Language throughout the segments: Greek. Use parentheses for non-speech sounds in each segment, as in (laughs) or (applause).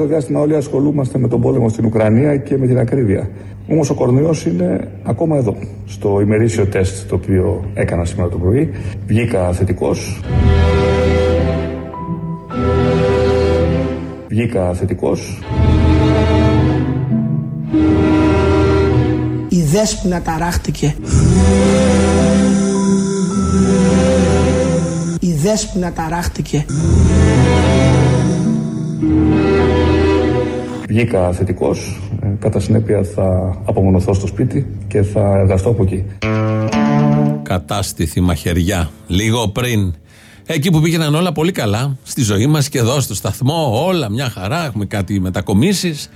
τελευταίο διάστημα όλοι ασχολούμαστε με τον πόλεμο στην Ουκρανία και με την ακρίβεια. Όμως ο κορονοϊός είναι ακόμα εδώ. Στο ημερήσιο τεστ το οποίο έκανα σήμερα το πρωί βγήκα θετικός. Βγήκα θετικός. Η δέσποινα ταράχτηκε. Η δέσποινα ταράχτηκε. Βγήκα θετικός. Ε, κατά συνέπεια θα απομονωθώ στο σπίτι και θα εργαστώ από εκεί. Κατάστηθη μαχαιριά. Λίγο πριν. Εκεί που πήγαιναν όλα πολύ καλά στη ζωή μας και εδώ στο σταθμό, όλα μια χαρά. Έχουμε κάτι μετακομίσεις.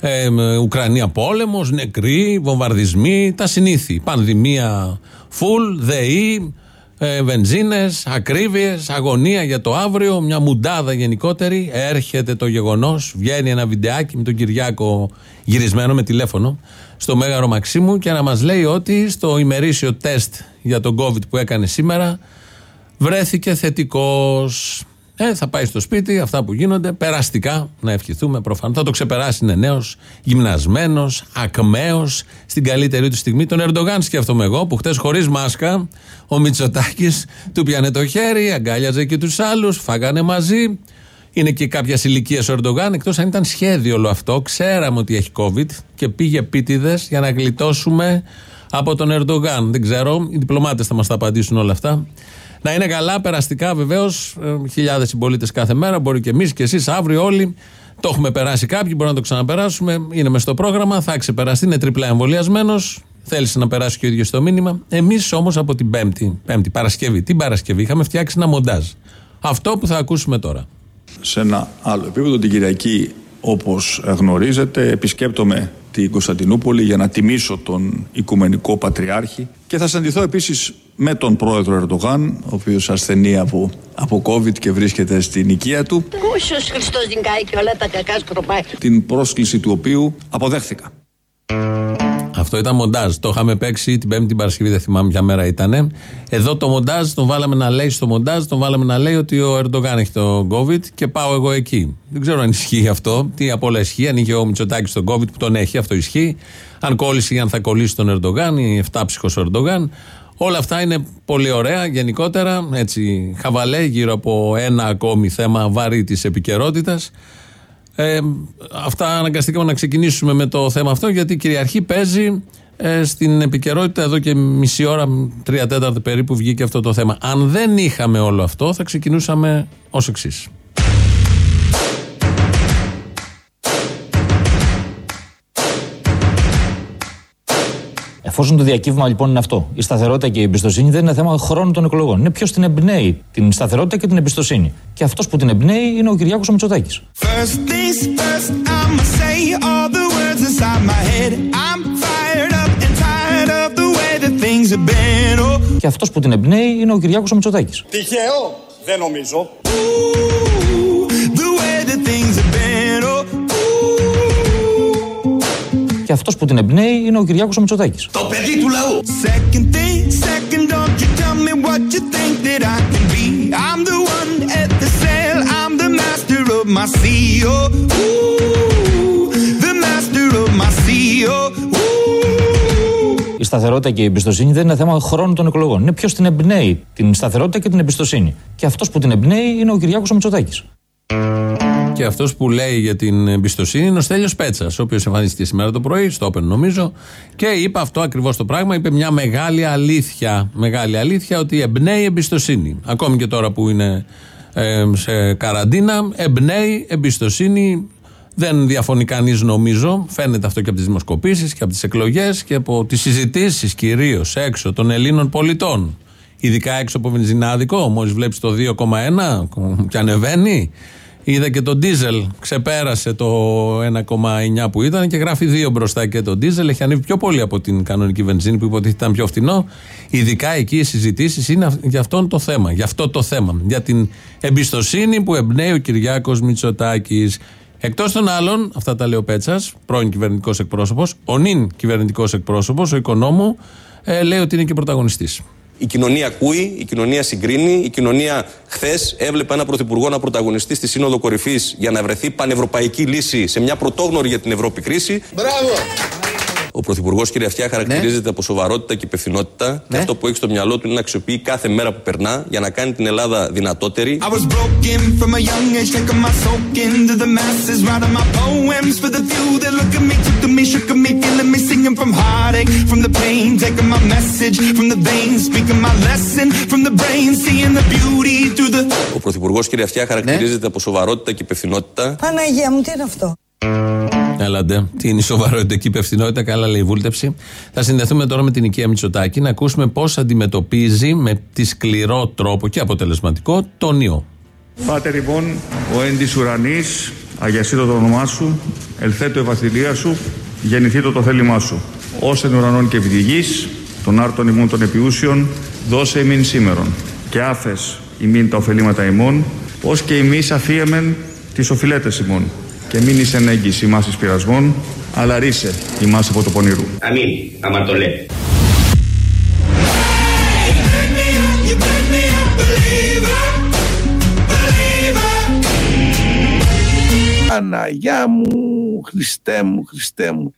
Ε, Ουκρανία πόλεμος, νεκροί, βομβαρδισμοί, τα συνήθη. Πανδημία full, ΔΕΗ, ε, βενζίνες, ακρίβειες, αγωνία για το αύριο, μια μουντάδα γενικότερη. Έρχεται το γεγονός, βγαίνει ένα βιντεάκι με τον Κυριάκο γυρισμένο με τηλέφωνο στο Μέγαρο Μαξίμου και να μας λέει ότι στο ημερήσιο τεστ για τον COVID που έκανε σήμερα βρέθηκε θετικός ε, θα πάει στο σπίτι, αυτά που γίνονται, περαστικά, να ευχηθούμε προφανώς. Θα το ξεπεράσει, είναι νέος, γυμνασμένος, ακμαίος, στην καλύτερη του στιγμή. Τον Ερντογάν σκέφτομαι εγώ, που χτες χωρίς μάσκα, ο Μητσοτάκης του πιάνε το χέρι, αγκάλιαζε και τους άλλους, φάγανε μαζί. Είναι και κάποια ηλικία ο Ερντογάν, εκτός αν ήταν σχέδιο όλο αυτό. Ξέραμε ότι έχει COVID και πήγε επίτηδες για να γλιτώσουμε από τον Ερντογάν. Δεν ξέρω, οι διπλωμάτες θα μας τα απαντήσουν όλα αυτά. Να είναι καλά, περαστικά βεβαίως. Ε, Χιλιάδες συμπολίτες κάθε μέρα, μπορεί και εμείς και εσείς αύριο όλοι. Το έχουμε περάσει κάποιοι, μπορεί να το ξαναπεράσουμε. Είναι μες στο πρόγραμμα, θα ξεπεραστεί, είναι τριπλά εμβολιασμένος. Θέλησε να περάσει και ο ίδιος το μήνυμα. Εμείς όμως από την Πέμπτη, Πέμπτη Παρασκευή, την Παρασκευή, είχαμε φτιάξει ένα μοντάζ. Αυτό που θα ακούσουμε τώρα. Σε ένα άλλο επίπεδο, την Κυριακή, όπως γνωρίζετε, επισκέπτομαι την Κωνσταντινούπολη για να τιμήσω τον Οικουμενικό Πατριάρχη και θα συναντηθώ επίσης με τον πρόεδρο Ερντογάν, ο οποίος ασθενεί από, από COVID και βρίσκεται στην οικία του. Χριστός και όλα τα κακά σκροπάει. Την πρόσκληση του οποίου αποδέχθηκα. Αυτό ήταν μοντάζ. Το είχαμε παίξει την Πέμπτη την Παρασκευή, δεν θυμάμαι ποια μέρα ήταν. Εδώ το μοντάζ, τον βάλαμε να λέει στο μοντάζ, τον βάλαμε να λέει ότι ο Ερντογάν έχει το COVID και πάω εγώ εκεί. Δεν ξέρω αν ισχύει αυτό. Τι απ' όλα ισχύει. Αν είχε ο Μητσοτάκης τον COVID που τον έχει, αυτό ισχύει. Αν κόλλησε ή αν θα κολλήσει τον Ερντογάν ή εφτάψυχος ο Ερντογάν. Όλα αυτά είναι πολύ ωραία γενικότερα. Έτσι, χαβαλέ γύρω από ένα ακόμη θέμα βαρύ της επικαιρότητας. Ε, αυτά αναγκαστήκαμε να ξεκινήσουμε με το θέμα αυτό γιατί η κυριαρχή παίζει ε, στην επικαιρότητα εδώ και μισή ώρα, τρία τέταρτα περίπου βγήκε αυτό το θέμα. Αν δεν είχαμε όλο αυτό θα ξεκινούσαμε ως εξής. Εφόσον το διακύβημα λοιπόν είναι αυτό, η σταθερότητα και η εμπιστοσύνη δεν είναι θέμα χρόνου των εκλογών. Είναι ποιος την εμπνέει την σταθερότητα και την εμπιστοσύνη. Και αυτός που την εμπνέει είναι ο Κυριάκος Μητσοτάκη. Και αυτός που την εμπνέει είναι ο Κυριάκος Μητσοτάκη. Τυχαίο, δεν νομίζω. Και αυτός που την εμπνέει είναι ο Κυριάκος Μητσοτάκης. Το παιδί του λαού. Η σταθερότητα και η εμπιστοσύνη δεν είναι θέμα χρόνου των εκλογών. Είναι ποιος την εμπνέει την σταθερότητα και την εμπιστοσύνη. Και αυτός που την εμπνέει είναι ο Κυριάκος Μητσοτάκης. Και αυτός που λέει για την εμπιστοσύνη είναι ο Στέλιος Πέτσας, ο οποίος εμφανίστηκε σήμερα το πρωί, στο Open νομίζω, και είπε αυτό ακριβώς το πράγμα. Είπε μια μεγάλη αλήθεια. Μεγάλη αλήθεια ότι εμπνέει εμπιστοσύνη. Ακόμη και τώρα που είναι ε, σε καραντίνα, εμπνέει εμπιστοσύνη. Δεν διαφωνεί κανείς, νομίζω. Φαίνεται αυτό και από τις δημοσκοπήσεις και από τις εκλογές και από τις συζητήσεις κυρίως έξω των Ελλήνων πολιτών. Ειδικά έξω από βενζινάδικο, μόλις βλέπεις το 2,1 και ανεβαίνει. Είδα και το ντίζελ. Ξεπέρασε το 1,9 που ήταν και γράφει 2 μπροστά και το ντίζελ. Έχει ανέβει πιο πολύ από την κανονική βενζίνη που υποτίθεται ήταν πιο φθηνό. Ειδικά εκεί οι συζητήσεις είναι για αυτό το θέμα. Για αυτό το θέμα. Για την εμπιστοσύνη που εμπνέει ο Κυριάκος Μητσοτάκης. Εκτός των άλλων, αυτά τα λέει ο Πέτσας, πρώην κυβερνητικός εκπρόσωπος, ο νυν κυβερνητικός εκπρόσωπος, ο οικονόμου, ε, λέει ότι είναι και πρωταγωνιστής. Η κοινωνία ακούει, η κοινωνία συγκρίνει, η κοινωνία χθες έβλεπε ένα πρωθυπουργό να πρωταγωνιστεί στη Σύνοδο Κορυφής για να βρεθεί πανευρωπαϊκή λύση σε μια πρωτόγνωρη για την Ευρώπη κρίση. Μπράβο! Ο Πρωθυπουργός κύριε Αυτιά χαρακτηρίζεται από σοβαρότητα και υπευθυνότητα και αυτό που έχει στο μυαλό του είναι να αξιοποιεί κάθε μέρα που περνά για να κάνει την Ελλάδα δυνατότερη. I was broken from a young age, taking my soak into the masses, writing my poems for the few that look at me, took to me, shook at me, feeling me, singing from heartache, from the pain, taking my message from the veins, speaking my lesson from the brain, seeing the beauty through the. Ο Πρωθυπουργός κύριε Αυτιά χαρακτηρίζεται από σοβαρότητα και υπευθυνότητα. Παναγία μου, τι είναι αυτό; Έλαντε. Τι είναι η σοβαρότητα και η υπευθυνότητα. Καλά λέει η βούλτεψη. Θα συνδεθούμε τώρα με την οικία Μητσοτάκη να ακούσουμε πώς αντιμετωπίζει με τη σκληρό τρόπο και αποτελεσματικό τον ιό. Πάτερ λοιπόν, ο εν της ουρανής, αγιασίτω το όνομά σου, ελθέτω η βασιλεία σου, γεννηθήτω το θέλημά σου. Ως εν ουρανών και επί τη γης, των άρτων ημών των επιούσιων, δώσε ημίν σήμερον. Και άφες ημίν τα ωφελήματα ημών, ως και ημείς αφίεμεν τις οφειλέτες ημών. Και μην είσαι ενέγγις ημάς εις πειρασμών, αλλά ρίσε ημάς από το πονηρού. Αμήν, άμα το λέτε. Παναγιά μου, Χριστέ μου, Χριστέ μου.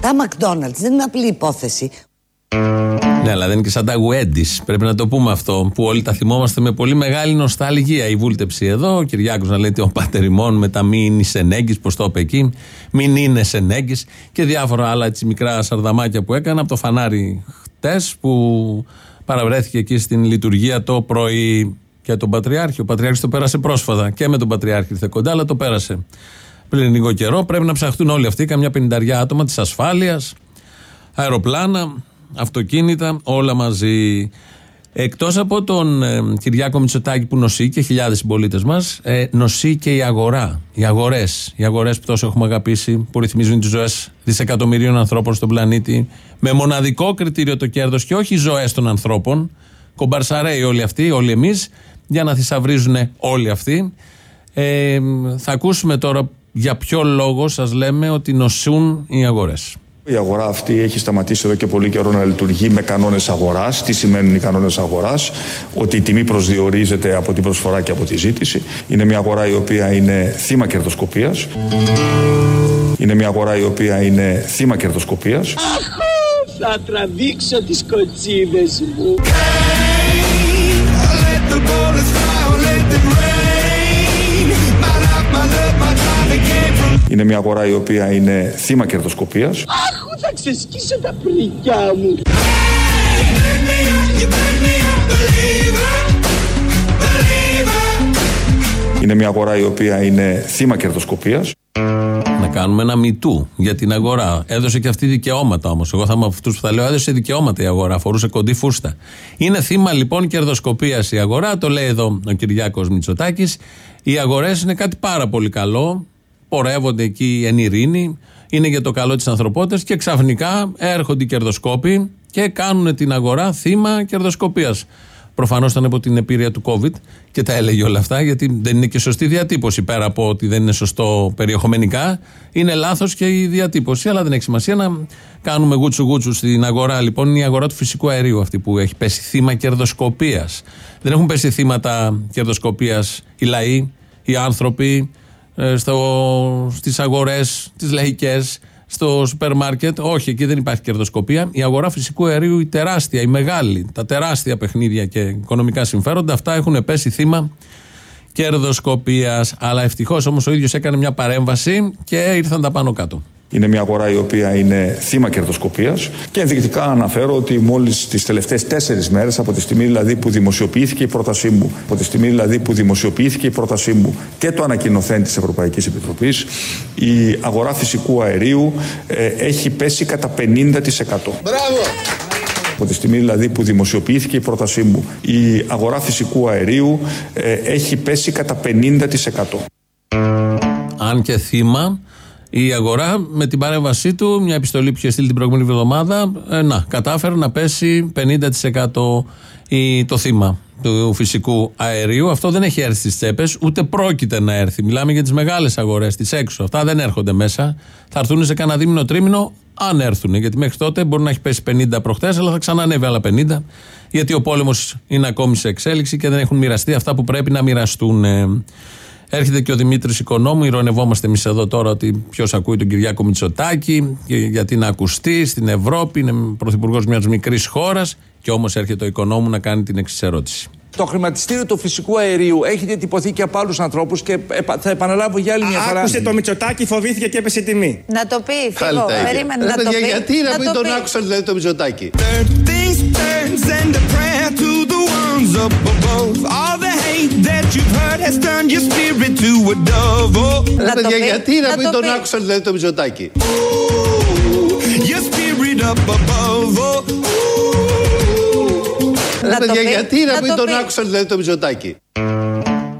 Τα McDonald's δεν είναι απλή υπόθεση. Ναι, αλλά δεν είναι και σαν τα Γουέντις. Πρέπει να το πούμε αυτό. Που όλοι τα θυμόμαστε με πολύ μεγάλη νοσταλγία. Η βούλτεψη εδώ, ο Κυριάκος να λέει ο πατερημόν με τα μην είναι σενέγγι, πώ το είπε εκεί. Μην είναι σενέγγι και διάφορα άλλα έτσι μικρά σαρδαμάκια που έκανα από το φανάρι χτες που παραβρέθηκε εκεί στην λειτουργία το πρωί και τον Πατριάρχη. Ο Πατριάρχης το πέρασε πρόσφατα και με τον Πατριάρχη ήρθε κοντά, αλλά το πέρασε πριν λίγο καιρό. Πρέπει να ψαχτούν όλοι αυτοί, καμιά πενηνταριά άτομα της ασφάλειας, αεροπλάνα, αυτοκίνητα, όλα μαζί. Εκτός από τον ε, Κυριάκο Μητσοτάκη που νοσεί και χιλιάδες συμπολίτες μας, ε, νοσεί και η αγορά. Οι αγορές. Οι αγορές που τόσο έχουμε αγαπήσει, που ρυθμίζουν τις ζωές δισεκατομμυρίων ανθρώπων στον πλανήτη, με μοναδικό κριτήριο το κέρδος και όχι οι ζωές των ανθρώπων. Κομπαρσαρέοι όλοι αυτοί, όλοι εμείς, για να θησαυρίζουν όλοι αυτοί. Ε, θα ακούσουμε τώρα για ποιο λόγο σας λέμε ότι νοσούν οι αγορές. Η αγορά αυτή έχει σταματήσει εδώ και πολύ καιρό να λειτουργεί με κανόνες αγοράς. Τι σημαίνουν οι κανόνες αγοράς, Ότι η τιμή προσδιορίζεται από την προσφορά και από τη ζήτηση. Είναι μια αγορά η οποία είναι θύμα κερδοσκοπίας. Είναι μια αγορά η οποία είναι θύμα κερδοσκοπίας. Θα τραβήξω τις κοτσίδες μου. Let the bullets fly, let them rain. My life, my love, my drive, it came from. Είναι μια αγορά η οποία είναι θύμα κερδοσκοπίας. Αχ, θα ξεσκίσω τα πρικιά μου. Είναι μια αγορά η οποία είναι θύμα κερδοσκοπίας. Να κάνουμε ένα μητού για την αγορά. Έδωσε και αυτή δικαιώματα όμως. Εγώ θα είμαι από αυτούς που θα λέω: Έδωσε δικαιώματα η αγορά. Φορούσε κοντή φούστα. Είναι θύμα λοιπόν κερδοσκοπίας η αγορά. Το λέει εδώ ο Κυριάκος Μητσοτάκης. Οι αγορές είναι κάτι πάρα πολύ καλό. Πορεύονται εκεί εν ειρήνη. Είναι για το καλό της ανθρωπότητας και ξαφνικά έρχονται οι κερδοσκόποι και κάνουν την αγορά θύμα κερδοσκοπίας. Προφανώς ήταν από την επίρρεια του COVID και τα έλεγε όλα αυτά, γιατί δεν είναι και σωστή διατύπωση. Πέρα από ότι δεν είναι σωστό περιεχομενικά, είναι λάθος και η διατύπωση. Αλλά δεν έχει σημασία να κάνουμε γούτσου γούτσου στην αγορά. Λοιπόν, είναι η αγορά του φυσικού αερίου αυτή που έχει πέσει θύμα κερδοσκοπίας. Δεν έχουν πέσει θύματα κερδοσκοπίας οι λαοί, οι άνθρωποι, ε, στο, στις αγορές, τις λαϊκές, στο σούπερ μάρκετ. Όχι, εκεί δεν υπάρχει κερδοσκοπία. Η αγορά φυσικού αερίου, η τεράστια, η μεγάλη, τα τεράστια παιχνίδια και οικονομικά συμφέροντα, αυτά έχουν πέσει θύμα κερδοσκοπίας. Αλλά ευτυχώς όμως ο ίδιος έκανε μια παρέμβαση και ήρθαν τα πάνω κάτω. Είναι μια αγορά η οποία είναι θύμα κερδοσκοπίας. Και ενδεικτικά αναφέρω ότι μόλις τις τελευταίες τέσσερις μέρες, από τη στιγμή δηλαδή που δημοσιοποιήθηκε η πρότασή μου, από τη στιγμή δηλαδή που δημοσιοποιήθηκε η πρότασή μου και το ανακοινωθέν της Ευρωπαϊκής Επιτροπής, η αγορά φυσικού αερίου ε, έχει πέσει κατά 50%. Μπράβο! Από τη στιγμή δηλαδή που δημοσιοποιήθηκε η πρότασή μου, η αγορά φυσικού αερίου ε, έχει πέσει κατά 50%. Αν και θύμα, η αγορά με την παρέμβασή του, μια επιστολή που είχε στείλει την προηγούμενη εβδομάδα, ε, να, κατάφερε να πέσει 50%. η, το θύμα του φυσικού αερίου. Αυτό δεν έχει έρθει στις τσέπες, ούτε πρόκειται να έρθει. Μιλάμε για τις μεγάλες αγορές, τις έξω. Αυτά δεν έρχονται μέσα. Θα έρθουν σε κανένα δίμηνο τρίμηνο, αν έρθουν. Γιατί μέχρι τότε μπορεί να έχει πέσει 50 προχτές, αλλά θα ξανανεύει άλλα 50. Γιατί ο πόλεμος είναι ακόμη σε εξέλιξη και δεν έχουν μοιραστεί αυτά που πρέπει να μοιραστούν. Έρχεται και ο Δημήτρης Οικονόμου. Ηρωνευόμαστε εμείς εδώ τώρα ότι ποιος ακούει τον Κυριάκο Μητσοτάκη, και γιατί να ακουστεί στην Ευρώπη, είναι πρωθυπουργός μιας μικρής χώρας. Και όμως έρχεται ο Οικονόμου να κάνει την εξής ερώτηση. Το χρηματιστήριο του φυσικού αερίου έχει διατυπωθεί και από άλλους ανθρώπους και επα- θα επαναλάβω για άλλη μια φορά. Άκουσε το Μητσοτάκι, φοβήθηκε και έπεσε η τιμή. Να το πει, Φίλο. Περίμενε να το πει. Γιατί να μην το τον πει. άκουσαν δηλαδή το Μητσοτάκι. Things turn, send a prayer to the ones up above. All the hate that you've heard has turned your spirit to a dove. Oh, Ρε παιδιά, πει, γιατί να να μην το τον πει. άκουσαν δηλαδή το Μητσοτάκι. your spirit up above. Oh, Ρε Να το παιδιά, πει, γιατί να να μην το τον πει. άκουσαν δηλαδή το Μητσοτάκι.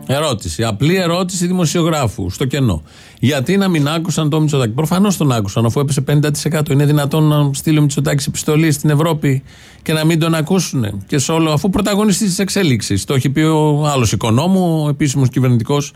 Ερώτηση. Απλή ερώτηση δημοσιογράφου στο κενό. Γιατί να μην άκουσαν το Μητσοτάκη. Προφανώς τον άκουσαν, αφού έπεσε 50%. Είναι δυνατόν να στείλει ο Μητσοτάκη επιστολή στην Ευρώπη και να μην τον ακούσουν. Και σε όλο, αφού πρωταγωνιστής της εξέλιξης. Το έχει πει ο άλλος οικονόμου, ο επίσημος κυβερνητικός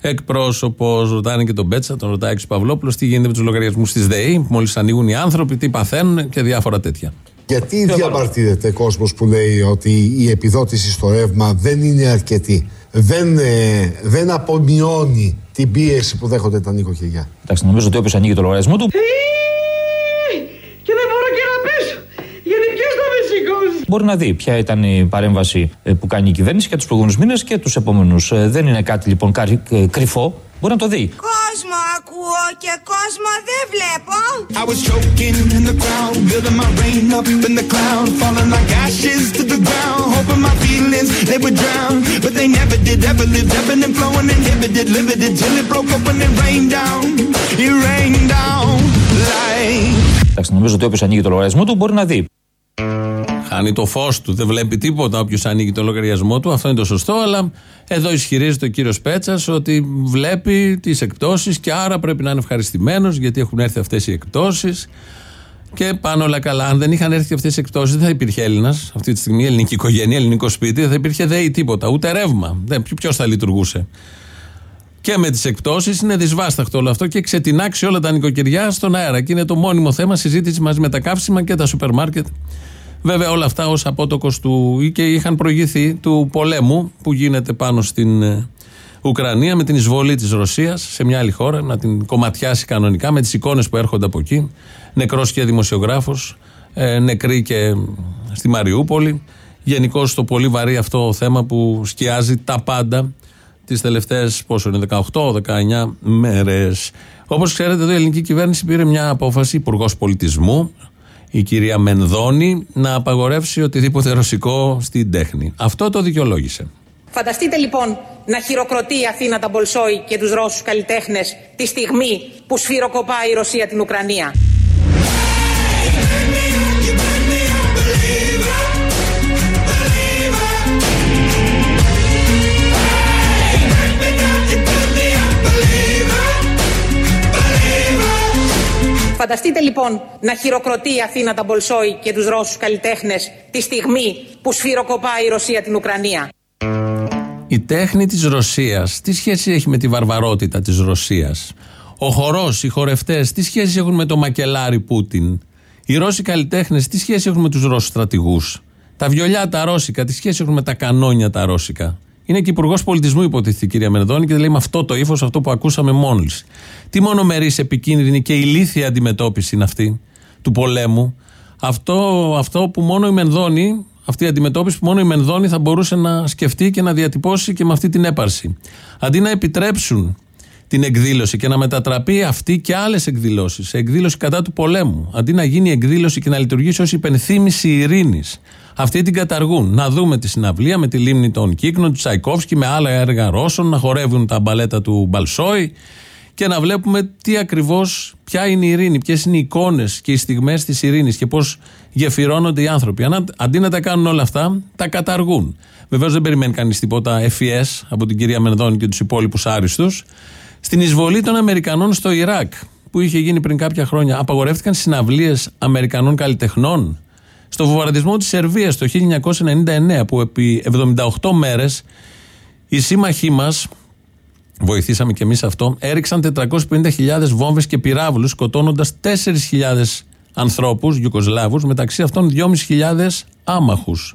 εκπρόσωπος. Ρωτάνε και τον Μπέτσα, τον ρωτάει ο Παυλόπουλος, τι γίνεται με τους λογαριασμούς της ΔΕΗ, μόλις ανοίγουν οι άνθρωποι, τι παθαίνουν και διάφορα τέτοια. Γιατί διαμαρτύρεται κόσμος που λέει ότι η επιδότηση στο ρεύμα δεν είναι αρκετή. Δεν, ε, δεν απομειώνει την πίεση που δέχονται τα νοικοκυριά; Εντάξει, νομίζω ότι όποιος ανοίγει το λογαριασμό του ποιος θα με σηκώσει. μπορεί να δει ποια ήταν η παρέμβαση ε, που κάνει η κυβέρνηση για τους προηγούμενους μήνες και τους επόμενους. Δεν είναι κάτι λοιπόν κάρι- ε, κρυφό. Μπορεί να το δει. Κόσμο ακούω και κόσμο δεν βλέπω. I was choking in the crowd, building my rain up in the cloud, falling like ashes to the ground, hoping my feelings they would drown, but they never did. Ever lived, ebbing and flowing, inhibited, limited, till it broke up when it rained down. It rained down like. Εντάξει, νομίζω ότι όποιος ανοίγει το λογαριασμό του μπορεί να δει. Χάνει το φως του, δεν βλέπει τίποτα όποιος ανοίγει το λογαριασμό του. Αυτό είναι το σωστό, αλλά εδώ ισχυρίζεται ο κύριος Πέτσας ότι βλέπει τις εκπτώσεις και άρα πρέπει να είναι ευχαριστημένος γιατί έχουν έρθει αυτές οι εκπτώσεις. Και πάνω όλα καλά. Αν δεν είχαν έρθει αυτές οι εκπτώσεις, δεν θα υπήρχε Έλληνας αυτή τη στιγμή, ελληνική οικογένεια, ελληνικό σπίτι, δεν θα υπήρχε ΔΕΗ τίποτα, ούτε ρεύμα. Ποιος θα λειτουργούσε. Και με τις εκπτώσεις είναι δυσβάσταχτο όλο αυτό και ξετινάξει όλα τα νοικοκυριά στον αέρα. Και είναι το μόνιμο θέμα συζήτηση μαζί με τα καύσιμα και τα σούπερ μάρκετ. Βέβαια όλα αυτά ως απότοκος του ή και είχαν προηγηθεί του πολέμου που γίνεται πάνω στην ε, Ουκρανία με την εισβολή της Ρωσίας σε μια άλλη χώρα, να την κομματιάσει κανονικά με τις εικόνες που έρχονται από εκεί. Νεκρός και δημοσιογράφος, ε, νεκροί και στη Μαριούπολη. Γενικώς το πολύ βαρύ αυτό θέμα που σκιάζει τα πάντα τις τελευταίες, πόσο είναι, 18-19 μέρες. Όπως ξέρετε, εδώ η ελληνική κυβέρνηση πήρε μια απόφαση, Υπουργός Πολιτισμού, η κυρία Μενδώνη, να απαγορεύσει οτιδήποτε ρωσικό στην τέχνη. Αυτό το δικαιολόγησε. Φανταστείτε λοιπόν να χειροκροτεί η Αθήνα τα Μπολσόη και τους Ρώσους καλλιτέχνες τη στιγμή που σφυροκοπάει η Ρωσία την Ουκρανία. Φανταστείτε λοιπόν να χειροκροτεί η Αθήνα τα Μπολσόη και τους Ρώσους καλλιτέχνες τη στιγμή που σφυροκοπάει η Ρωσία την Ουκρανία. Η τέχνη της Ρωσίας, τι σχέση έχει με τη βαρβαρότητα της Ρωσίας; Ο χορός, οι χορευτές, τι σχέση έχουν με το μακελάρι Πούτιν; Οι Ρώσοι καλλιτέχνες, τι σχέση έχουν με τους Ρώσους στρατηγούς; Τα βιολιά τα ρώσικα, τι σχέση έχουν με τα κανόνια τα ρώσικα; Είναι και υπουργός πολιτισμού, υποτίθεται η κυρία Μενδώνη, και λέει με αυτό το ύφος, αυτό που ακούσαμε μόλι. Τι μονομερής, επικίνδυνη και ηλίθια αντιμετώπιση είναι αυτή του πολέμου. Αυτό, αυτό που μόνο η Μενδώνη, αυτή η αντιμετώπιση που μόνο η Μενδώνη θα μπορούσε να σκεφτεί και να διατυπώσει και με αυτή την έπαρση. Αντί να επιτρέψουν την εκδήλωση και να μετατραπεί αυτή και άλλες εκδηλώσεις σε εκδήλωση κατά του πολέμου. Αντί να γίνει εκδήλωση και να λειτουργήσει ως υπενθύμηση ειρήνης. Αυτοί την καταργούν. Να δούμε τη συναυλία με τη λίμνη των Κύκνων, του Τσαϊκόφσκι, με άλλα έργα Ρώσων, να χορεύουν τα μπαλέτα του Μπαλσόη και να βλέπουμε τι ακριβώς, ποια είναι η ειρήνη, ποιες είναι οι εικόνες και οι στιγμές της ειρήνης και πώς γεφυρώνονται οι άνθρωποι. Αν, αντί να τα κάνουν όλα αυτά, τα καταργούν. Βεβαίως δεν περιμένει κανείς τίποτα FES από την κυρία Μενδώνη και τους υπόλοιπους άριστους. Στην εισβολή των Αμερικανών στο Ιράκ, που είχε γίνει πριν κάποια χρόνια, απαγορεύτηκαν συναυλίες Αμερικανών καλλιτεχνών. στο βομβαρδισμό της Σερβίας το 1999, που επί 78 μέρες οι σύμμαχοί μας, βοηθήσαμε και εμείς αυτό, έριξαν 450.000 βόμβες και πυράβλους, σκοτώνοντας 4.000 ανθρώπους, Ιουκοσλάβους, μεταξύ αυτών 2.500 άμαχους.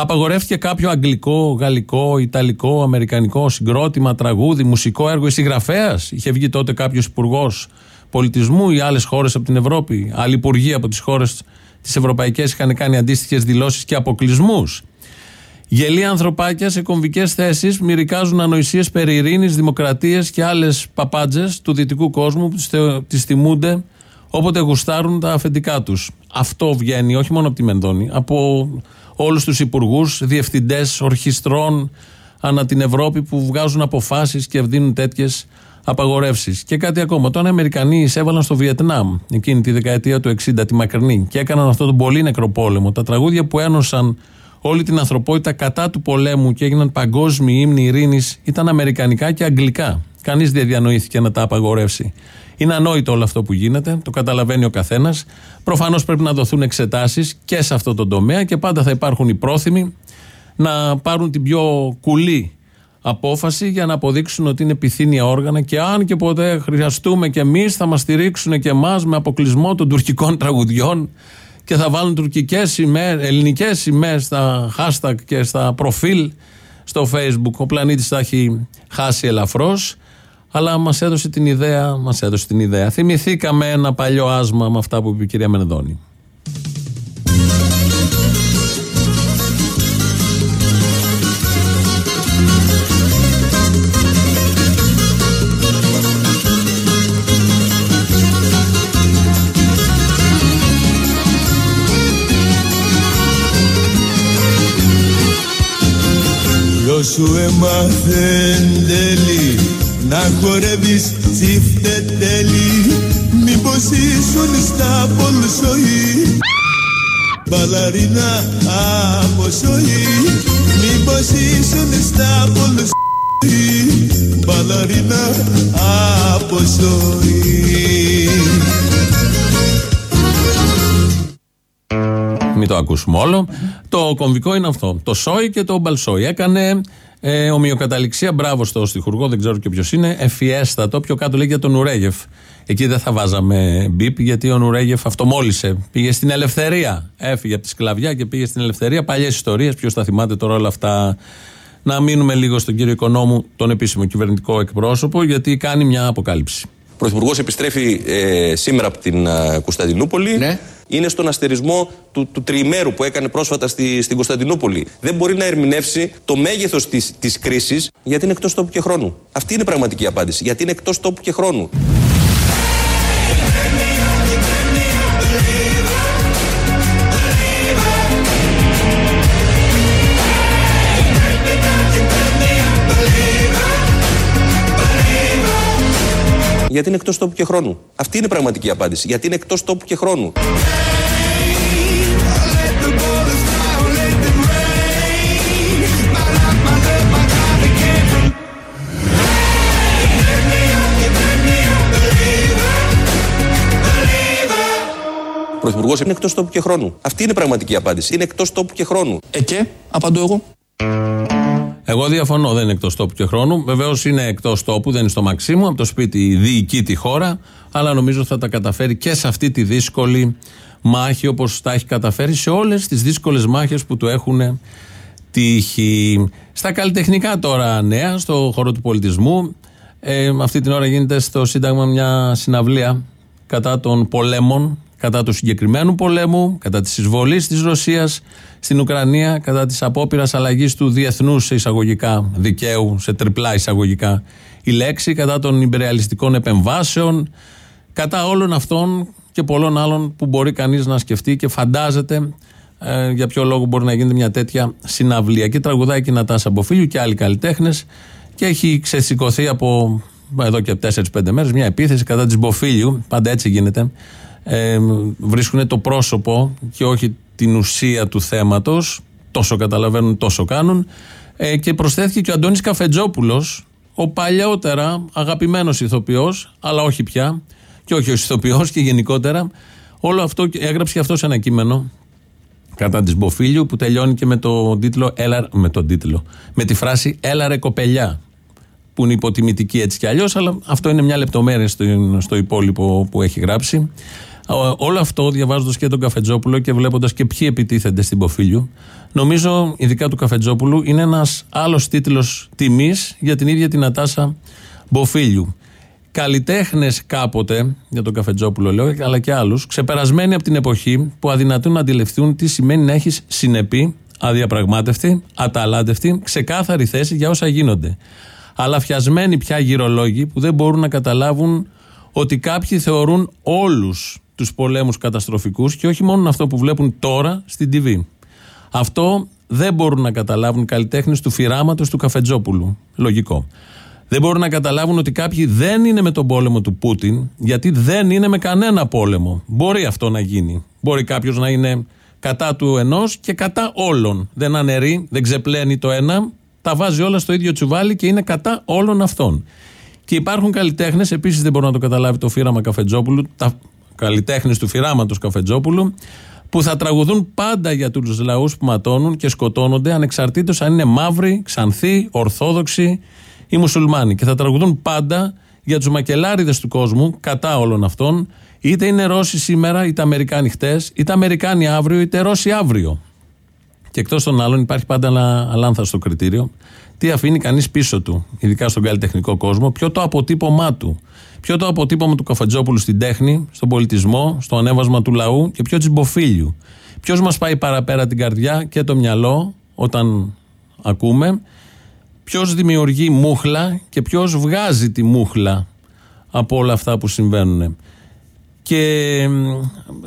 Απαγορεύτηκε κάποιο αγγλικό, γαλλικό, ιταλικό, αμερικανικό συγκρότημα, τραγούδι, μουσικό έργο ή συγγραφέας; Είχε βγει τότε κάποιος υπουργός πολιτισμού ή άλλες χώρες από την Ευρώπη; Άλλοι υπουργοί από τις χώρες τι ευρωπαϊκέ είχαν κάνει αντίστοιχες δηλώσεις και αποκλεισμούς; Γελία ανθρωπάκια σε κομβικές θέσεις μυρικάζουν ανοησίες περί ειρήνης, δημοκρατίας και άλλες παπάντζες του δυτικού κόσμου που τις θυμούνται όποτε γουστάρουν τα αφεντικά τους. Αυτό βγαίνει όχι μόνο από τη Μενδόνη, από όλους τους υπουργούς, διευθυντές ορχιστρών ανά την Ευρώπη που βγάζουν αποφάσεις και δίνουν τέτοιες απαγορεύσεις. Και κάτι ακόμα. Όταν οι Αμερικανοί εισέβαλαν στο Βιετνάμ εκείνη τη δεκαετία του 60, τη μακρινή, και έκαναν αυτό τον πολύ νεκρό πόλεμο, τα τραγούδια που ένωσαν όλη την ανθρωπότητα κατά του πολέμου και έγιναν παγκόσμιοι ύμνοι ειρήνης ήταν αμερικανικά και αγγλικά. Κανείς δεν διανοήθηκε να τα απαγορεύσει. Είναι ανόητο όλο αυτό που γίνεται, το καταλαβαίνει ο καθένας. Προφανώς πρέπει να δοθούν εξετάσεις και σε αυτό το τομέα και πάντα θα υπάρχουν οι πρόθυμοι να πάρουν την πιο κουλή απόφαση για να αποδείξουν ότι είναι επιθύνια όργανα και αν και ποτέ χρειαστούμε και εμείς θα μας στηρίξουν και εμάς με αποκλεισμό των τουρκικών τραγουδιών και θα βάλουν τουρκικές σημαίε, ελληνικές σημαίε στα hashtag και στα προφίλ στο facebook. Ο πλανήτης θα έχει χάσει ελαφρώς. Αλλά μας έδωσε την ιδέα, μας έδωσε την ιδέα. Θυμηθήκαμε ένα παλιό άσμα με αυτά που είπε η κυρία Μενεδόνη. Ποιος σου έμαθε τέλει να χορεύεις τσίφτε τέλει Μήπως ήσουν στα πολσοή Μπαλαρίνα από ζωή Μήπως ήσουν στα πολσοή Μπαλαρίνα από ζωή Μην το ακούσουμε όλο. Το κομβικό είναι αυτό. Το Σόι και το Μπαλσόι. Έκανε ε, ομοιοκαταληξία. Μπράβο στο στιχουργό, δεν ξέρω και ποιος είναι. Εφιέστατο. Πιο κάτω λέει για τον Νουρέγεφ. Εκεί δεν θα βάζαμε μπίπ, γιατί ο Νουρέγεφ αυτομόλυσε. Πήγε στην ελευθερία. Έφυγε από τη σκλαβιά και πήγε στην ελευθερία. Παλιές ιστορίες. Ποιος θα θυμάται τώρα όλα αυτά. Να μείνουμε λίγο στον κύριο Οικονόμου, τον επίσημο κυβερνητικό εκπρόσωπο, γιατί κάνει μια αποκάλυψη. Ο Πρωθυπουργός επιστρέφει ε, σήμερα από την ε, Κωνσταντινούπολη. Ναι. Είναι στον αστερισμό του, του τριημέρου που έκανε πρόσφατα στη, στην Κωνσταντινούπολη. Δεν μπορεί να ερμηνεύσει το μέγεθος της της κρίσης γιατί είναι εκτός τόπου και χρόνου. Αυτή είναι η πραγματική απάντηση. Γιατί είναι εκτός τόπου και χρόνου. Γιατί είναι εκτός τόπου και χρόνου. Αυτή είναι η πραγματική απάντηση. Γιατί είναι εκτός τόπου και χρόνου. Ο Πρωθυπουργός είναι εκτός τόπου και χρόνου. Αυτή είναι η πραγματική απάντηση. Είναι εκτός τόπου και χρόνου. Ε και, απαντώ εγώ. Εγώ διαφωνώ, δεν είναι εκτός τόπου και χρόνου. Βεβαίως είναι εκτός τόπου, δεν είναι στο Μαξίμου. Από το σπίτι διοικεί τη χώρα. Αλλά νομίζω θα τα καταφέρει και σε αυτή τη δύσκολη μάχη, όπως τα έχει καταφέρει σε όλες τις δύσκολες μάχες που του έχουν τύχει. Στα καλλιτεχνικά τώρα νέα, στο χώρο του πολιτισμού. Ε, αυτή την ώρα γίνεται στο Σύνταγμα μια συναυλία κατά των πολέμων, κατά του συγκεκριμένου πολέμου, κατά της εισβολής της Ρωσίας στην Ουκρανία, κατά της απόπειρας αλλαγής του διεθνούς σε εισαγωγικά δικαίου, σε τριπλά εισαγωγικά η λέξη, κατά των υπεριαλιστικών επεμβάσεων, κατά όλων αυτών και πολλών άλλων που μπορεί κανείς να σκεφτεί και φαντάζεται ε, για ποιο λόγο μπορεί να γίνεται μια τέτοια συναυλία. Και τραγουδάει και η Νατάσα Μποφίλιου και άλλοι καλλιτέχνες και έχει ξεσηκωθεί από εδώ και 4-5 μέρες μια επίθεση κατά της Μποφίλιου. Πάντα έτσι γίνεται. Ε, βρίσκουν το πρόσωπο και όχι την ουσία του θέματος. Τόσο καταλαβαίνουν, τόσο κάνουν. Ε, και προσθέθηκε και ο Αντώνης Καφετζόπουλος ο παλιότερα αγαπημένος ηθοποιός, αλλά όχι πια, και όχι ω ηθοποιός και γενικότερα. Όλο αυτό έγραψε και αυτός σε ένα κείμενο κατά της Μποφίλιου που τελειώνει και με το τίτλο, έλα, με τον τίτλο, με τη φράση «Έλα ρε κοπελιά» που είναι υποτιμητική έτσι κι αλλιώς αλλά αυτό είναι μια λεπτομέρεια στο, στο υπόλοιπο που έχει γράψει. Όλο αυτό διαβάζοντας και τον Καφετζόπουλο και βλέποντας και ποιοι επιτίθενται στην Ποφίλιου, νομίζω ειδικά του Καφετζόπουλου είναι ένας άλλος τίτλος τιμής για την ίδια την Ατάσα Μποφίλιου. Καλλιτέχνες κάποτε, για τον Καφετζόπουλο λέω, αλλά και άλλους, ξεπερασμένοι από την εποχή που αδυνατούν να αντιληφθούν τι σημαίνει να έχεις συνεπή, αδιαπραγμάτευτη, αταλάντευτη, ξεκάθαρη θέση για όσα γίνονται. Αλλά φιασμένοι πια γυρολόγοι που δεν μπορούν να καταλάβουν ότι κάποιοι θεωρούν όλους τους πολέμους καταστροφικούς και όχι μόνο αυτό που βλέπουν τώρα στην TV. Αυτό δεν μπορούν να καταλάβουν οι καλλιτέχνες του φυράματος του Καφετζόπουλου. Λογικό. Δεν μπορούν να καταλάβουν ότι κάποιοι δεν είναι με τον πόλεμο του Πούτιν, γιατί δεν είναι με κανένα πόλεμο. Μπορεί αυτό να γίνει. Μπορεί κάποιος να είναι κατά του ενός και κατά όλων. Δεν αναιρεί, δεν ξεπλένει το ένα, τα βάζει όλα στο ίδιο τσουβάλι και είναι κατά όλων αυτών. Και υπάρχουν καλλιτέχνες, επίσης δεν μπορεί να το καταλάβει το φύραμα Καφετζόπουλου, τα καλλιτέχνες του φυράματος Καφετζόπουλου, που θα τραγουδούν πάντα για τους λαούς που ματώνουν και σκοτώνονται, ανεξαρτήτως αν είναι μαύροι, ξανθοί, ορθόδοξοι ή μουσουλμάνοι. Και θα τραγουδούν πάντα για τους μακελάριδες του κόσμου, κατά όλων αυτών, είτε είναι Ρώσοι σήμερα, είτε Αμερικάνοι χτες, είτε Αμερικάνοι αύριο, είτε Ρώσοι αύριο. Και εκτός των άλλων υπάρχει πάντα ένα αλάνθαστο κριτήριο. Τι αφήνει κανείς πίσω του, ειδικά στον καλλιτεχνικό κόσμο, ποιο το αποτύπωμά του. Ποιο το αποτύπωμα του Καφατζόπουλου στην τέχνη, στον πολιτισμό, στο ανέβασμα του λαού και ποιο τη Μποφίλιου. Ποιος μας πάει παραπέρα την καρδιά και το μυαλό όταν ακούμε, ποιος δημιουργεί μούχλα και ποιος βγάζει τη μούχλα από όλα αυτά που συμβαίνουν. Και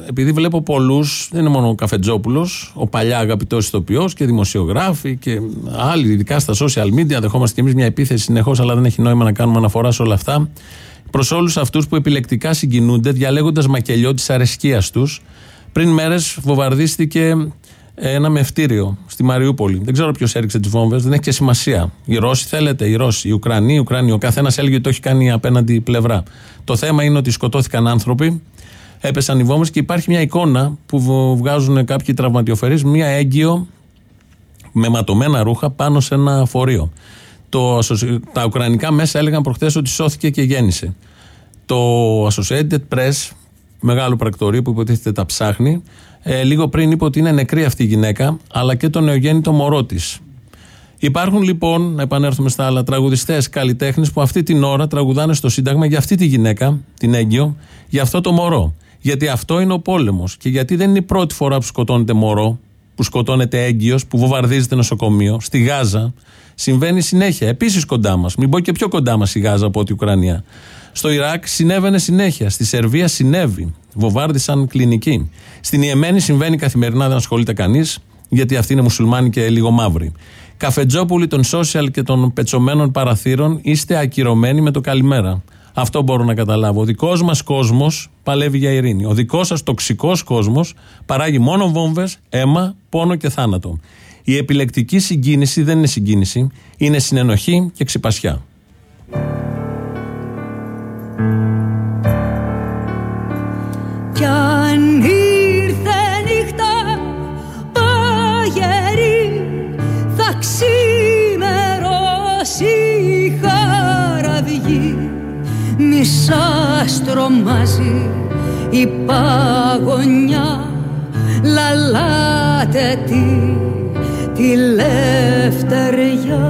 επειδή βλέπω πολλούς, δεν είναι μόνο ο Καφετζόπουλος, ο παλιά αγαπητός ηθοποιός και δημοσιογράφοι και άλλοι, ειδικά στα social media, δεχόμαστε κι εμείς μια επίθεση συνεχώς, αλλά δεν έχει νόημα να κάνουμε αναφορά σε όλα αυτά. Προς όλους αυτούς που επιλεκτικά συγκινούνται, διαλέγοντας μακελιό της αρεσκίας τους, πριν μέρες βομβαρδίστηκε ένα μευτήριο στη Μαριούπολη. Δεν ξέρω ποιος έριξε τις βόμβες, δεν έχει και σημασία. Οι Ρώσοι θέλετε, οι Ρώσοι, οι Ουκρανοί, οι Ουκρανοί. Ο καθένας έλεγε ότι το έχει κάνει απέναντι πλευρά. Το θέμα είναι ότι σκοτώθηκαν άνθρωποι, έπεσαν οι βόμβες και υπάρχει μια εικόνα που βγάζουν κάποιοι τραυματιοφερείς, μια έγκυο με ματωμένα ρούχα πάνω σε ένα φορείο. Το, τα ουκρανικά μέσα έλεγαν προχθές ότι σώθηκε και γέννησε. Το Associated Press, μεγάλο πρακτορείο που υποτίθεται τα ψάχνει, ε, λίγο πριν είπε ότι είναι νεκρή αυτή η γυναίκα, αλλά και το νεογέννητο μωρό της. Υπάρχουν λοιπόν, να επανέλθουμε στα άλλα, τραγουδιστές, καλλιτέχνες που αυτή την ώρα τραγουδάνε στο Σύνταγμα για αυτή τη γυναίκα, την έγκυο, για αυτό το μωρό. Γιατί αυτό είναι ο πόλεμος. Και γιατί δεν είναι η πρώτη φορά που σκοτώνεται μωρό, που σκοτώνεται έγκυος, που βομβαρδίζεται νοσοκομείο, στη Γάζα. Συμβαίνει συνέχεια. Επίσης κοντά μας. Μην πω και πιο κοντά μας η Γάζα από ότι η Ουκρανία. Στο Ιράκ συνέβαινε συνέχεια. Στη Σερβία συνέβη. Βοβάρδισαν κλινική. Στην Ιεμένη συμβαίνει καθημερινά, δεν ασχολείται κανείς, γιατί αυτοί είναι μουσουλμάνοι και λίγο μαύροι. Καφετζόπουλοι των social και των πετσωμένων παραθύρων είστε ακυρωμένοι με το καλημέρα. Αυτό μπορώ να καταλάβω. Ο δικός μας κόσμος παλεύει για ειρήνη. Ο δικός σας τοξικός κόσμος παράγει μόνο βόμβες, αίμα, πόνο και θάνατο. Η επιλεκτική συγκίνηση δεν είναι συγκίνηση, είναι συνενοχή και ξυπασιά. Κι αν ήρθε νύχτα παγερή θα ξημερώσει η χαραυγή μισά στρωμάζει η παγωνιά λαλάτε τη, τη λευτεριά.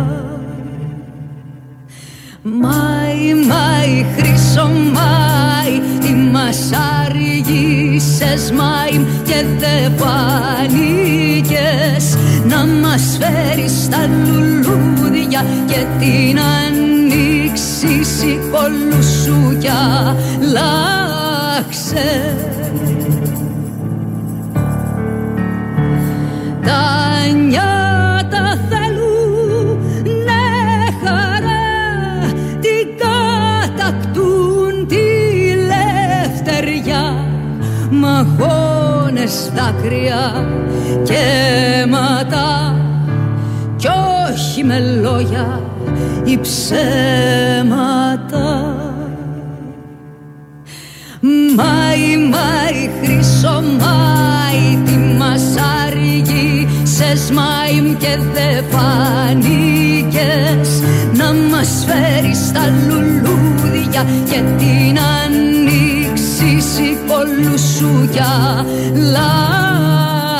Μάι, μάι, χρυσό μάι, τι μας άργησες μάι και δεν φανήκες να μας φέρεις τα λουλούδια και την ανοίξη σηκολού κι αλλάξε Τα νιάτα μαγώνες δάκρυα και αίματα. Κι όχι με λόγια ή ψέματα. Μάι, μάι, χρυσό μάι, τι μας άρει Είσαι μάιμ και δεν φανήκες Να μας φέρεις τα λουλούδια Και την ανοίξη σηκωλού σου για λάξες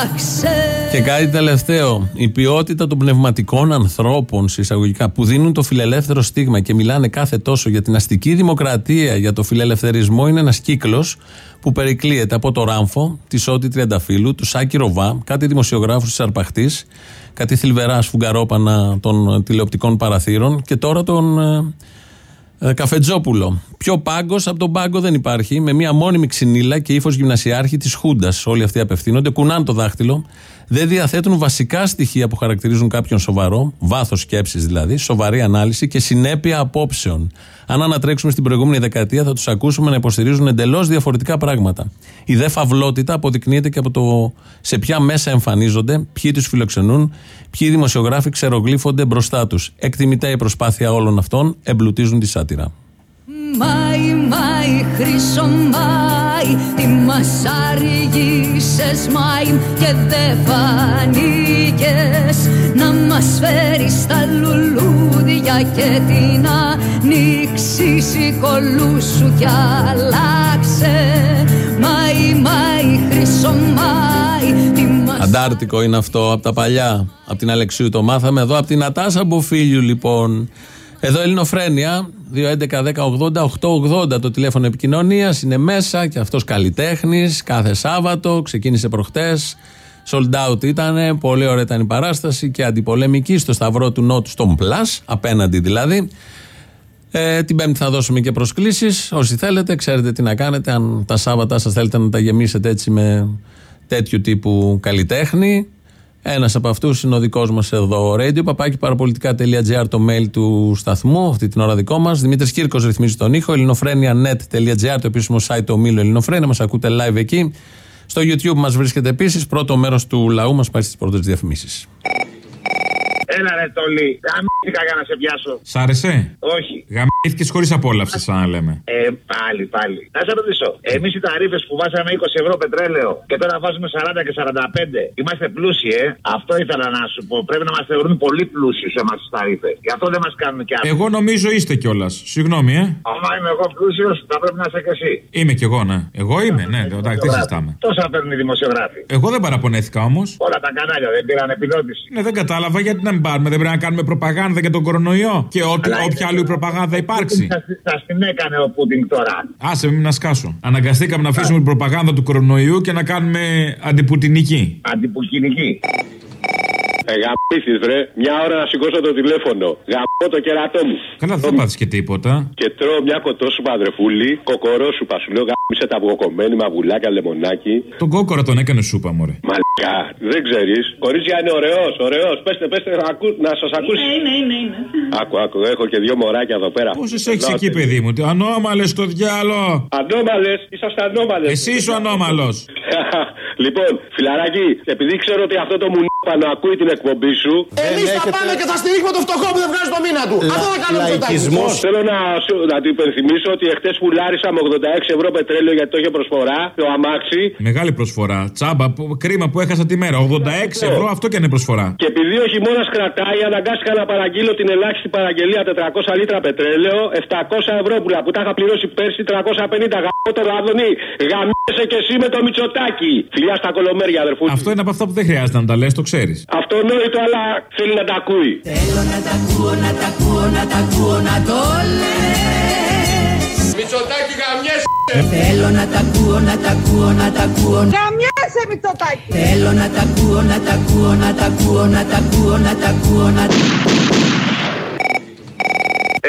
Και κάτι τελευταίο. Η ποιότητα των πνευματικών ανθρώπων, συσσαγωγικά, που δίνουν το φιλελεύθερο στίγμα και μιλάνε κάθε τόσο για την αστική δημοκρατία, για το φιλελευθερισμό, είναι ένας κύκλος που περικλείεται από το Ράμφο, τη Σότη Τριανταφύλου, του Σάκη Ροβά, κάτι δημοσιογράφου της Αρπαχτής, κάτι θλιβεράς σφουγγαρόπανα των τηλεοπτικών παραθύρων και τώρα τον ε, ε, Καφετζόπουλο. Πιο πάγκος από τον πάγκο δεν υπάρχει. Με μια μόνιμη ξυνήλα και ύφος γυμνασιάρχη της Χούντας. Όλοι αυτοί απευθύνονται, κουνάν το δάχτυλο. Δεν διαθέτουν βασικά στοιχεία που χαρακτηρίζουν κάποιον σοβαρό, βάθος σκέψης δηλαδή, σοβαρή ανάλυση και συνέπεια απόψεων. Αν ανατρέξουμε στην προηγούμενη δεκαετία, θα τους ακούσουμε να υποστηρίζουν εντελώς διαφορετικά πράγματα. Η δε φαυλότητα αποδεικνύεται και από το σε ποια μέσα εμφανίζονται, ποιοι τους φιλοξενούν, ποιοι δημοσιογράφοι ξερογλύφονται μπροστά τους. Εκτιμητά η προσπάθεια όλων αυτών, εμπλουτίζουν τη σάτυρα. Μάι, μάι, χρυσό μάι Τι μας άργησες μάι Και δεν φανήκες Να μας φέρεις τα λουλούδια Και την ανοίξη σηκωλούς σου Κι άλλαξε Μάι, μάι, χρυσό μάι Τι μας Αντάρτικο είναι αυτό από τα παλιά. Από την Αλεξίου το μάθαμε. Εδώ από την Νατάσα Μποφίλιου λοιπόν. Εδώ Ελληνοφρένια 2.11.10.80.880 το τηλέφωνο επικοινωνίας. Είναι μέσα και αυτός καλλιτέχνης. Κάθε Σάββατο ξεκίνησε προχτές. Sold out ήταν. Πολύ ωραία ήταν η παράσταση και αντιπολεμική στο Σταυρό του Νότου, στον Plus, απέναντι δηλαδή. Ε, την Πέμπτη θα δώσουμε και προσκλήσεις. Όσοι θέλετε, ξέρετε τι να κάνετε. Αν τα Σάββατα σας θέλετε να τα γεμίσετε έτσι με τέτοιου τύπου καλλιτέχνη. Ένας από αυτούς είναι ο δικός μας εδώ, radio, παπάκι παραπολιτικά.gr, το mail του σταθμού, αυτή την ώρα δικό μας. Δημήτρης Κύρκος ρυθμίζει τον ήχο, ελληνοφρένια.net.gr, το επίσημο site του ομίλου Ελληνοφρένια. Μας ακούτε live εκεί. Στο YouTube μας βρίσκεται επίσης. Πρώτο μέρος του λαού μας πάει στις πρώτες διαφημίσεις. Έλα ρε Τόλι, γαμήθηκα για να σε πιάσω. Σ' άρεσε; Όχι. Γαμήθηκες χωρίς απόλαυση, σαν να λέμε. Ε, πάλι, πάλι. Να σε ρωτήσω. Εμείς οι ταρήφε που βάσαμε 20 ευρώ πετρέλαιο και τώρα βάζουμε 40 και 45. Είμαστε πλούσιοι, ε; Αυτό ήθελα να σου πω. Πρέπει να μας θεωρούν πολύ πλούσιους εμάς του ταρήφε. Γι' αυτό δεν μας κάνουν κι άλλοι. Εγώ νομίζω είστε κιόλας. Συγγνώμη, ε. Άμα είμαι εγώ πλούσιος, θα πρέπει να είσαι κι εσύ. Είμαι κι εγώ, ναι. Εγώ είμαι, ναι. Εντάξει, τι συζητάμε. Τόσα παίρνουν οι δημοσιογράφοι. Εγώ δεν παραπονέθηκα όμως. Όλα τα κανάλια δεν πήραν επιδότηση. Ναι, δεν κατάλαβα γιατί να μην πάρουμε. Δεν πρέπει να κάνουμε προπαγάνδα για τον κορονοϊό. Και ό,τι, Αλλά όποια άλλη προπαγάνδα υπάρξει. Σα την έκανε ο Πούτιν τώρα. Άσε, μην να σκάσω. Αναγκαστήκαμε να αφήσουμε την προπαγάνδα του κορονοϊού και να κάνουμε αντιπουτινική. Αντιπουτινική. Ε, γαμίθεις, βρε. Μια ώρα να σηκώσω το τηλέφωνο. Γαμώ το κερατό μου. Καλά, δεν πάθεις και τίποτα. Και τρώω μια κοτόσουπα, αδρεφούλη. Κοκορό σου σου λέω γαμίσε τα αυγοκομμένη, μαβουλάκια, λεμονάκι. Τον κόκορα τον έκανε σούπα, μωρέ. Μαλικά, δεν ξέρεις. Κορίτσια είναι ωραίος, ωραίος. Πέστε, πέστε, να, ακού, να σας ακούσει. Είναι, είναι, είναι. Άκου, άκου, έχω και δύο μωράκια εδώ πέρα. Πόσες έχεις εκεί, παιδί μου. Τι Ανώμαλες στο διάλο. Ανώμαλες, είσαστε ανώμαλες. Εσύ είσαι ανώμαλος. (laughs) λοιπόν, φιλαράκι, επειδή ξέρω ότι αυτό το μουνόπανο ακούει την εκπομπή σου. Εμείς θα πάμε και θα στηρίξουμε το φτωχό που δεν βγάζει το μήνα του. Αυτό θα κάνουμε Λαϊκισμός. Θέλω να, σου- να του υπενθυμίσω ότι εχθές πουλάρισα με 86 ευρώ πετρέλαιο γιατί το είχε προσφορά. Το αμάξι. Μεγάλη προσφορά. Τσάμπα, που- κρίμα που έχασα τη μέρα. 86 ευρώ, αυτό και είναι προσφορά. Και επειδή ο χειμώνας κρατάει, αναγκάστηκα να παραγγείλω την ελάχιστη παραγγελία 400 λίτρα πετρέλαιο, 700 ευρώ που, που τα είχα πληρώσει πέρσι 350. Γαμώ το ράδονι, γαμίσαι και εσύ με το μυτσοτάκι. Φιλιά στα κολομέρια, αδερφού. Αυτό είναι από αυτά που δεν χρειάζεται να τα λες, το ξέρεις. Αυτονόητο, αλλά θέλει να τα ακούει. Θέλω να τα ακούω, να τα ακούω, να τα ακούω, να το λες Μητσοτάκι γαμιέσαι. Θέλω να τα ακούω, να τα ακούω, να τα ακούω Γαμιέσαι Μητσοτάκη. Θέλω να τα ακούω, να τα ακούω, να τα ακούω, να τα ακούω, να τα ακούω, να τα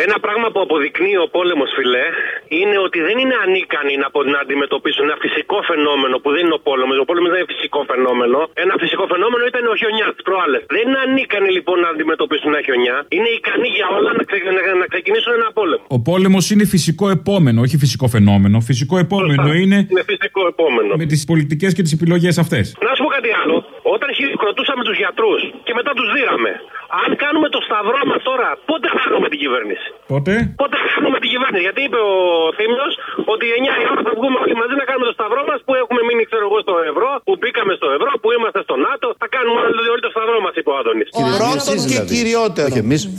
Ένα πράγμα που αποδεικνύει ο πόλεμος, φιλέ, είναι ότι δεν είναι ανίκανοι να, να αντιμετωπίσουν ένα φυσικό φαινόμενο που δεν είναι ο πόλεμος. Ο πόλεμος δεν είναι φυσικό φαινόμενο. Ένα φυσικό φαινόμενο ήταν ο χιονιάς τη προάλλες. Δεν είναι ανίκανοι λοιπόν να αντιμετωπίσουν ένα χιονιά. Είναι ικανοί για όλα να, ξε, να, να ξεκινήσουν ένα πόλεμο. Ο πόλεμος είναι φυσικό επόμενο, όχι φυσικό φαινόμενο. Φυσικό επόμενο είναι Είναι φυσικό επόμενο. με τις πολιτικές και τις επιλογές αυτές. Να σου πω κάτι άλλο. Όταν χειροκροτούσαμε τους γιατρούς και μετά τους δίραμε. Αν κάνουμε το σταυρό μας τώρα, πότε χάνουμε την κυβέρνηση; Πότε; Πότε χάνουμε την κυβέρνηση; Γιατί είπε ο Θήμιος ότι 9 η ώρα θα βγούμε όλοι μαζί να κάνουμε το σταυρό μας που έχουμε μείνει, ξέρω εγώ, στο ευρώ, που μπήκαμε στο ευρώ, που είμαστε στο ΝΑΤΟ. Θα κάνουμε όλοι όλοι το σταυρό μας, είπε ο Άδωνης. Πρώτον και κυριότερο.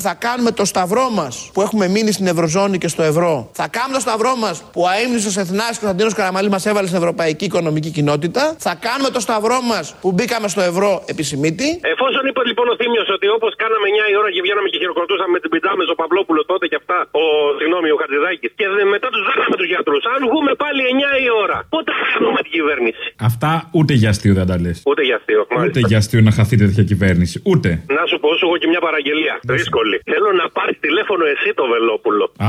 Θα κάνουμε το σταυρό μας που έχουμε μείνει στην Ευρωζώνη και στο ευρώ. Θα κάνουμε το σταυρό μας που ο αίμνησο Εθνά Κωνσταντίνος Καραμαλής μας έβαλε στην Ευρωπαϊκή Οικονομική Κοινότητα. Θα κάνουμε το σταυρό μας που μπήκαμε στο ευρώ επισημήτη. Εφόσον είπε λοιπόν ο Θήμιος ότι όπως κάναμε 9 η ώρα και βγαίναμε και χειροκροτούσαμε με την πιτά με Παυλόπουλο τότε και αυτά, ο συγγνώμη, ο Χατζηδάκη, και δε- μετά τους δάκαμε τους γιατρούς. Αν βγούμε πάλι 9 η ώρα, πότε χάνουμε την κυβέρνηση; Αυτά ούτε για αστείο δεν τα λες. Ούτε για αστείο, Ούτε μάλιστα. για αστείο να χαθεί τέτοια κυβέρνηση. Ούτε. Να σου πω, σου έχω και μια παραγγελία. Δύσκολη. Θέλω να πάρεις τηλέφωνο εσύ το Βελόπουλο. Α,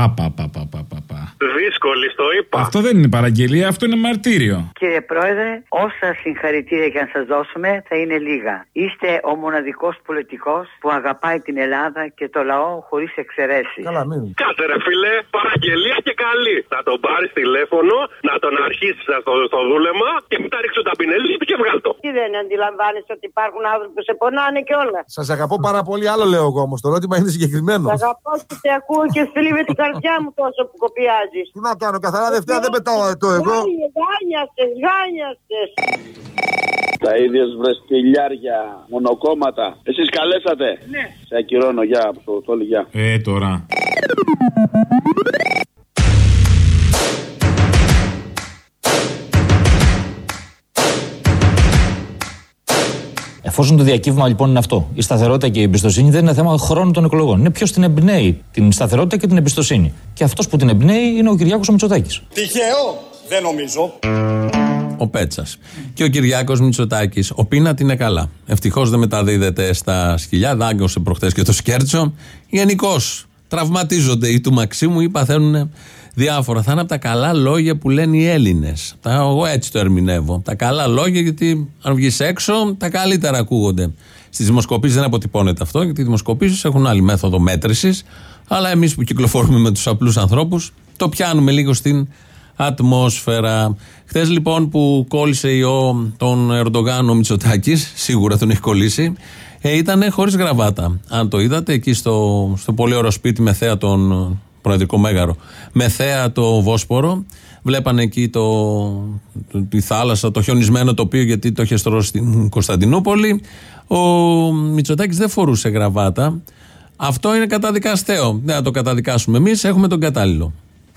Δύσκολη, στο είπα. Αυτό δεν είναι παραγγελία, αυτό είναι μαρτύριο. Κύριε Πρόεδρε, όσα συγχαρητήρια και αν σας δώσουμε θα είναι λίγα. Είστε ο μοναδικός πολιτικός που αγαπάει την Ελλάδα και το λαό χωρίς εξαιρέσεις. Καλά, μην. Κάσε ρε φίλε, παραγγελία και καλή. Θα τον πάρεις τηλέφωνο, να τον αρχίσεις στο, στο δούλεμα και μετά ρίξω τα πινελί και βγάλω. Τι δεν αντιλαμβάνεσαι ότι υπάρχουν άνθρωποι που σε πονάνε και όλα. Σας αγαπώ πάρα πολύ. Άλλο λέω εγώ όμως. Το ερώτημα είναι συγκεκριμένο. Σ' αγαπώ και σε ακούω και θλίβει την καρδιά μου τόσο που κοπιάζει. Τι να κάνω, καθαρά Δευτέρα δεν πετάω το εγώ. Γάνιαστες, γάνιαστες. Τα ίδια βρεστιλιάρια, μονοκόμματα. Εσείς καλέσατε. Ναι. Σε ακυρώνω, γεια, από το γεια. Ε, τώρα. Εφόσον το διακύβημα λοιπόν είναι αυτό, η σταθερότητα και η εμπιστοσύνη δεν είναι θέμα χρόνου των εκλογών. Είναι ποιος την εμπνέει την σταθερότητα και την εμπιστοσύνη. Και αυτός που την εμπνέει είναι ο Κυριάκος Μητσοτάκης. Τυχαίο, δεν νομίζω. Ο Πέτσας. Και ο Κυριάκος Μητσοτάκης. Ο Πίνατ είναι καλά. Ευτυχώς δεν μεταδίδεται στα σκυλιά. Δάγκωσε προχθέ και το σκέρτσο. Γενικώς τραυματίζονται οι του Μαξίμου ή παθαίνουν διάφορα. Θα είναι από τα καλά λόγια που λένε οι Έλληνες. Εγώ έτσι το ερμηνεύω. Τα καλά λόγια γιατί αν βγεις έξω, τα καλύτερα ακούγονται. Στις δημοσκοπήσεις δεν αποτυπώνεται αυτό, γιατί οι δημοσκοπήσεις έχουν άλλη μέθοδο μέτρησης. Αλλά εμείς που κυκλοφορούμε με τους απλούς ανθρώπους, το πιάνουμε λίγο στην ατμόσφαιρα. Χθες λοιπόν που κόλλησε ιό τον Ερντογάν ο Μητσοτάκης, σίγουρα τον έχει κολλήσει, ε, ήταν χωρίς γραβάτα. Αν το είδατε, εκεί στο, στο πολύ ωραίο σπίτι με θέα τον ε, προεδρικό μέγαρο, με θέα το Βόσπορο, βλέπανε εκεί το, το- τη θάλασσα, το χιονισμένο τοπίο, γιατί το είχε στρώσει στην Κωνσταντινούπολη. Ο Μητσοτάκης δεν φορούσε γραβάτα. Αυτό είναι καταδικαστέο. Δεν θα το καταδικάσουμε εμείς, έχουμε τον κατάλληλο.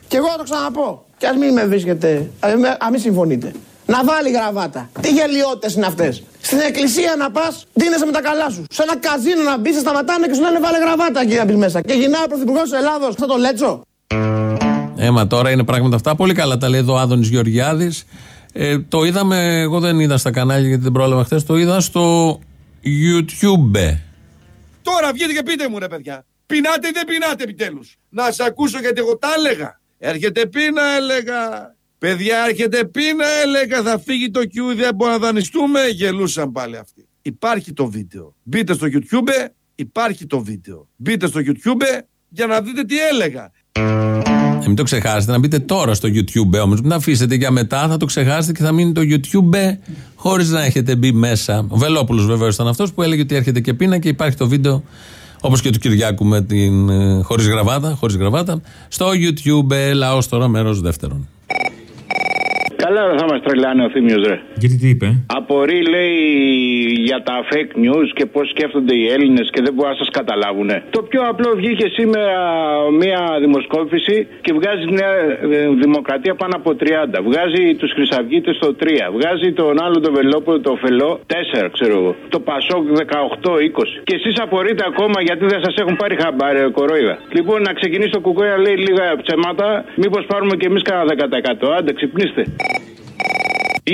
Και εγώ θα το ξαναπώ. Και ας μην με βρίσκετε, α μην- α μην συμφωνείτε. Να βάλει γραβάτα. Τι γελιότητες είναι αυτές. Στην εκκλησία να πας, δίνεσαι με τα καλά σου. Σε ένα καζίνο να μπεις, σε σταματάνε και σου λένε βάλε γραβάτα εκεί να μπει μέσα. Και γυρνάει ο πρωθυπουργός τη Ελλάδος, θα το λέτσο. Έμα τώρα είναι πράγματα αυτά. Πολύ καλά τα λέει εδώ ο Άδωνης Γεωργιάδης. Ε, το είδαμε, εγώ δεν είδα στα κανάλια γιατί δεν πρόλαβα χθες. Το είδα στο YouTube. Τώρα βγείτε και πείτε μου ρε παιδιά. Πεινάτε ή δεν πεινάτε επιτέλους. Να σε ακούσω γιατί εγώ τα έλεγα. Έρχεται πείνα έλεγα. Παιδιά έρχεται πείνα έλεγα. Θα φύγει το Q δεν μπορούμε να δανειστούμε. Γελούσαν πάλι αυτοί. Υπάρχει το βίντεο. Μπείτε στο YouTube. Υπάρχει το βίντεο. Μπείτε στο YouTube για να δείτε τι έλεγα. Ε, μην το ξεχάσετε, να μπείτε τώρα στο YouTube όμως. Μην τα αφήσετε για μετά, θα το ξεχάσετε και θα μείνει το YouTube χωρίς να έχετε μπει μέσα. Ο Βελόπουλος βεβαίως ήταν αυτός που έλεγε ότι έρχεται και πείνα και υπάρχει το βίντεο όπως και του Κυριάκου με την ε, χωρίς γραβάτα, χωρίς γραβάτα. Στο YouTube, λαός τώρα, μέρος δεύτερον. Καλά θα μας τρελάνε ο Θήμιος, ρε. Γιατί τι είπε; Απορεί, λέει, για τα fake news και πώς σκέφτονται οι Έλληνες και δεν μπορούν να σας καταλάβουν. Το πιο απλό βγήκε σήμερα μία δημοσκόπηση και βγάζει Νέα ε, Δημοκρατία πάνω από 30. Βγάζει τους Χρυσαυγίτες στο 3. Βγάζει τον άλλο τον Βελόπουλο, το Φελό 4, ξέρω εγώ. Το Πασόκ 18-20. Και εσείς απορείτε ακόμα γιατί δεν σας έχουν πάρει χαμπάρι, κορόιδα. Λοιπόν, να ξεκινήσει το κουκόια, λέει λίγα ψέματα. Μήπως πάρουμε και εμείς κανένα 10%. Άντε, ξυπνήστε.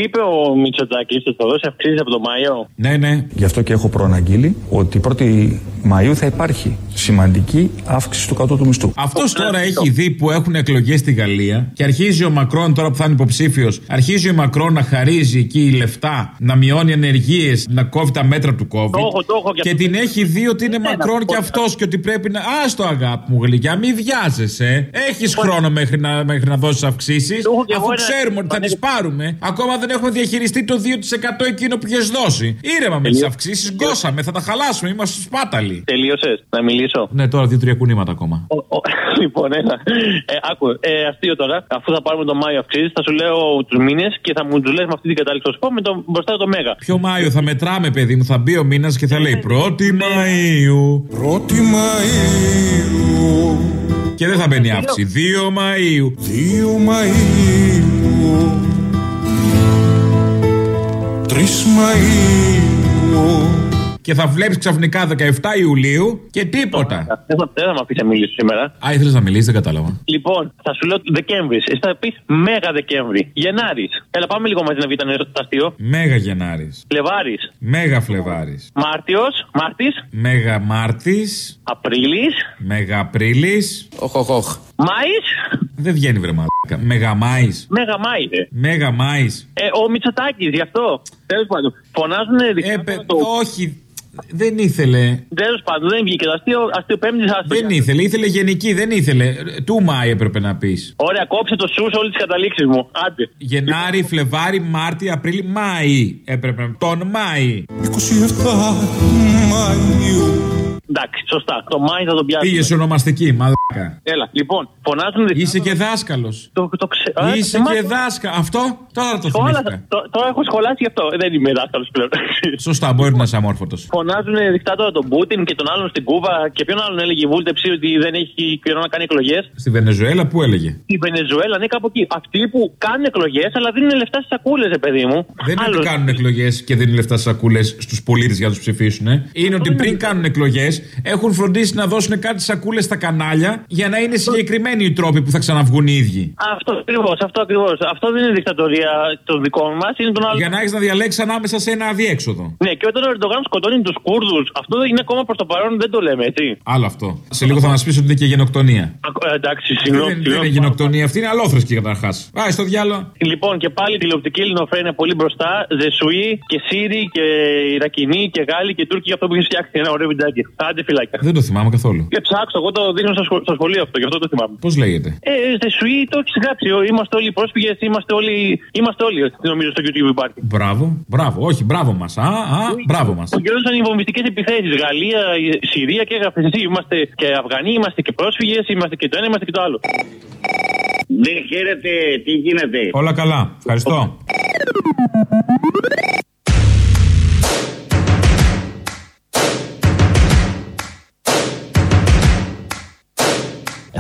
Είπε ο Μητσοτάκης ότι θα δώσει αυξήσεις από τον Μάιο; Ναι, ναι. Γι' αυτό και έχω προαναγγείλει ότι 1η Μαΐου θα υπάρχει σημαντική αύξηση του κατώτου μισθού. Αυτός τώρα έχει δει που έχουν εκλογές στη Γαλλία και αρχίζει ο Μακρόν, τώρα που θα είναι υποψήφιος, αρχίζει ο Μακρόν να χαρίζει εκεί λεφτά, να μειώνει ενεργείες, να κόβει τα μέτρα του COVID. Το έχω, το έχω και και την έχει δει ότι είναι Μακρόν και αυτός και ότι πρέπει να. Α το αγάπη μου γλυκιά, μη βιάζεσαι. Έχεις χρόνο μέχρι να, μέχρι να δώσεις αυξήσεις. έχω και Αφού εγώ ένα- ξέρουμε ότι θα τις πάρουμε, ακόμα δεν έχουμε διαχειριστεί το 2% εκείνο που έχει δώσει. Ήρεμα με τις αυξήσεις, γκώσαμε, θα τα χαλάσουμε, είμαστε σπάταλοι. Τελείωσες να μιλήσω. Ναι, τώρα δύο-τρία κουνήματα ακόμα. Ο- ο- (laughs) λοιπόν, έλα. Ε, άκου, ε, αστείο τώρα. Αφού θα πάρουμε το Μάιο αυξήσει, θα σου λέω τους μήνες και θα μου τους λες με αυτή την κατάληξη. Θα σου πω με το, μπροστά το Μέγα. Ποιο Μάιο θα μετράμε, παιδί μου, θα μπει ο μήνας και θα λέει 1η Μαου. 1η Μαΐου Και δεν θα μπαίνει αύξηση. 2 Μαου. 2 Μαΐου 3 Μαΐου Και θα βλέπεις ξαφνικά 17 Ιουλίου και τίποτα. Δεν θα, δεν θα με αφήσει να μιλήσω σήμερα. Α, ήθελες να μιλήσεις, δεν κατάλαβα. Λοιπόν, θα σου λέω Δεκέμβρη. Εσύ θα πεις Μέγα Δεκέμβρη. Γενάρης. Έλα, πάμε λίγο μαζί να βγει το αστείο. Μέγα Γενάρης. Φλεβάρης. Μέγα Φλεβάρης. Μάρτιος. Μάρτης. Μέγα Μάρτης. Απρίλης. Μέγα Απρίλης. Οχ, οχ, οχ. Μάης. Δεν βγαίνει βρε μαλάκα. Μέγα Μάης. Μέγα Μάη. ρε. Μέγα Μάης. Ε, ο Μητσοτάκης, γι' αυτό. Τέλος πάντων. Φωνάζουν δικά το... Όχι. Δεν ήθελε. Τέλος πάντων, δεν βγήκε το αστείο. Αστείο πέμπτη, αστείο. Δεν ήθελε. Ήθελε γενική. Δεν ήθελε. Του Μάη έπρεπε να πεις. Ωραία, κόψε το σου σε όλες τις καταλήξεις μου. Άντε. Γενάρη, Φλεβάρη, Μάρτι, Απρίλη, Μάη. Έπρεπε να. Τον Μάη. 27 Μαΐου Εντάξει, σωστά. Το Μάη θα τον πιάσουμε. Πήγες σε ονομαστική, μαλάκα. Έλα, λοιπόν, φωνάζουν δικά Είσαι και δάσκαλος. Το, το ξε... Α, Είσαι θυμάσαι. και δάσκαλος. Αυτό τώρα το Σχόλασα. θυμήθηκα. Το- Τώρα έχω σχολάσει γι' αυτό. Δεν είμαι δάσκαλος πλέον. Σωστά, μπορεί να είσαι αμόρφωτος. Φωνάζουν δικτάτορα τον Πούτιν και τον άλλον στην Κούβα. Και ποιον άλλον έλεγε η βούλτεψη ότι δεν έχει καιρό να κάνει εκλογές; Στη Βενεζουέλα που έλεγε; Η Βενεζουέλα, ναι, κάπου εκεί. Αυτοί που κάνουν εκλογές, αλλά δίνουν λεφτά στις σακούλες, παιδί μου. Δεν είναι ότι κάνουν εκλογές και δίνουν λεφτά στις σακούλες στους πολίτες για να τους ψηφίσουν. Είναι ότι πριν κάνουν εκλογές έχουν φροντίσει να δώσουν κάτι σακούλες στα κανάλια για να είναι συγκεκριμένοι οι τρόποι που θα ξαναβγούν οι ίδιοι. Αυτό ακριβώς, αυτό ακριβώς. Αυτό δεν είναι δικτατορία των δικών μας, είναι των άλλων. Για να έχεις να διαλέξεις ανάμεσα σε ένα αδιέξοδο. Ναι, και όταν ο Ερντογάν σκοτώνει τους Κούρδους, αυτό είναι ακόμα προς το παρόν, δεν το λέμε, έτσι. Άλλο αυτό. Σε λίγο θα μας πεις ότι είναι και γενοκτονία. Ακ- ε, εντάξει, συγγνώμη. Δεν, δεν συγγνώμη. είναι γενοκτονία αυτή, είναι αλόθρησκη καταρχάς. Πάει στο διάλογο. Λοιπόν, και πάλι τηλεοπτική ελληνοφρένεια πολύ μπροστά. Ζεσουή και Σύριοι και Ιρακινοί και Γάλλοι και Τούρκοι για αυτό που έχει φτιάξει ένα ωραίο βιντεάκι. Άντε φυλάκια. Δεν το θυμάμαι καθόλου. Και ψάξω, εγώ το δείχνω στο, σχολ- στο σχολείο αυτό, γι' αυτό το θυμάμαι. Πώς λέγεται; Ε, Ζεσουή το έχεις γράψει. ο- Είμαστε όλοι πρόσφυγες, είμαστε όλοι, είμαστε όλοι, νομίζω στο YouTube υπάρχει. Μπράβο, μπράβο, όχι, μπράβο μας. Α, α, μπράβο μας. Ο καιρός ήταν οι βομβιστικές επιθέσεις. Γαλλία, η Συρία και έγραφες εσύ. Είμαστε και Αφγανοί, είμαστε και πρόσφυγες, είμαστε και το ένα, είμαστε και το άλλο. Ναι, χαίρετε, τι γίνεται; Όλα καλά. Ευχαριστώ.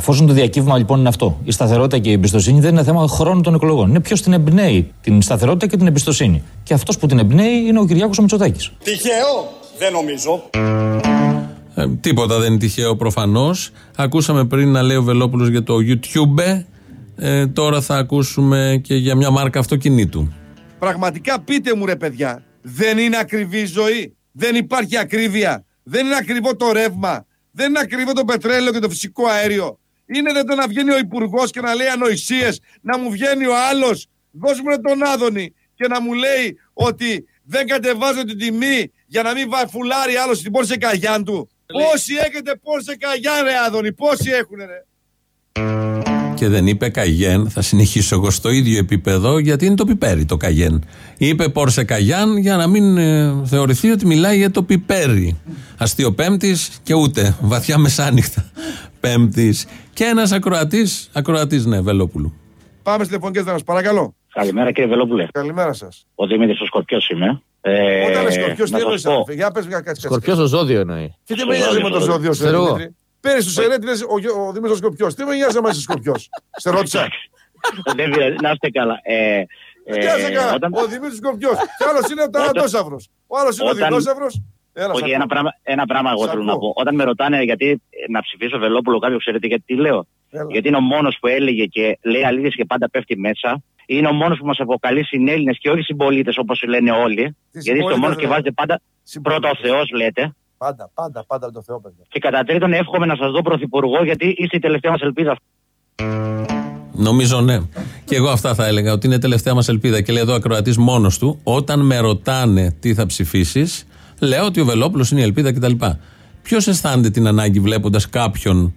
Εφόσον το διακύβημα λοιπόν είναι αυτό, η σταθερότητα και η εμπιστοσύνη δεν είναι θέμα χρόνου των εκλογών. Είναι ποιος την εμπνέει την σταθερότητα και την εμπιστοσύνη. Και αυτός που την εμπνέει είναι ο Κυριάκος Μητσοτάκης. Τυχαίο, δεν νομίζω. Ε, τίποτα δεν είναι τυχαίο προφανώς. Ακούσαμε πριν να λέει ο Βελόπουλος για το YouTube. Ε, τώρα θα ακούσουμε και για μια μάρκα αυτοκινήτου. Πραγματικά πείτε μου ρε παιδιά, δεν είναι ακριβή η ζωή; Δεν υπάρχει ακρίβεια; Δεν είναι ακριβό το ρεύμα; Δεν είναι ακριβό το πετρέλαιο και το φυσικό αέριο; Είναι δεν να βγαίνει ο υπουργός και να λέει ανοησίες, να μου βγαίνει ο άλλος, δώσ' μου ρε τον Άδωνη και να μου λέει ότι δεν κατεβάζω την τιμή για να μην βαφουλάρει άλλος στην Πόρσε Καγιάν του. Πόσοι έχετε Πόρσε Καγιάν, ρε Άδωνη, πόσοι έχουν, ρε. Και δεν είπε Καγιέν, θα συνεχίσω εγώ στο ίδιο επίπεδο, γιατί είναι το πιπέρι το Καγιέν. Είπε Πόρσε Καγιάν για να μην ε, θεωρηθεί ότι μιλάει για το πιπέρι. Αστείο Πέμπτης και ούτε βαθιά μεσάνυχτα Πέμπτης. Και ένας ακροατής, ακροατής, ναι, Βελόπουλου. Πάμε στι τηλεφωνικέ γραμμέ, παρακαλώ. Καλημέρα κύριε Βελόπουλε. Καλημέρα σας. Ο Δημήτρης ο Σκορπιός είμαι. Ε, Όταν είναι σκορπιός, τι να εννοείς, σας πω. αδερφέ. Για πες μια κάτι. Σκορπιός το ζώδιο εννοεί. Και τι με νοιάζει με το ζώδιο σου, Ξέρω εγώ. Δημήτρη; Πέρυσι του Σερέτη λες, ο, Γε- ο Δημήτρης Σκορπιός. Τι με νοιάζει να είσαι Σκορπιός; (laughs) Σε ρώτησα. Δεν πειράζει, να είστε καλά. Ε, Δεν νοιάζει καλά. όταν- Ο Δημήτρης Σκορπιός. Και άλλος είναι ο Ταρατόσαυρο. Ο άλλος είναι ο Όταν- Δεινόσαυρο. Έλα, Όχι, σ' ένα ακούω. πράγμα, ένα πράγμα εγώ Σ' θέλω να ακούω. πω. Όταν με ρωτάνε γιατί ε, να ψηφίσω Βελόπουλο, κάποιος ξέρετε γιατί τι λέω. Έλα. Γιατί είναι ο μόνος που έλεγε και λέει αλήθειες και πάντα πέφτει μέσα. Είναι ο μόνος που μας αποκαλεί συνέλληνες και όχι συμπολίτες όπως λένε όλοι. γιατί είστε ο συμπολίτες, μόνος και ρε. βάζετε πάντα πρώτο ο Θεός, λέτε. Πάντα, πάντα, πάντα με το Θεό, παιδιά. Και κατά τρίτον, εύχομαι να σας δω πρωθυπουργό, γιατί είστε η τελευταία μας ελπίδα. Νομίζω ναι. Και εγώ αυτά θα έλεγα, ότι είναι η τελευταία μας ελπίδα. Και λέει εδώ ο ακροατής μόνος του, όταν με ρωτάνε τι θα ψηφίσεις, λέω ότι ο Βελόπουλος είναι η ελπίδα κτλ. Ποιος αισθάνεται την ανάγκη βλέποντας κάποιον,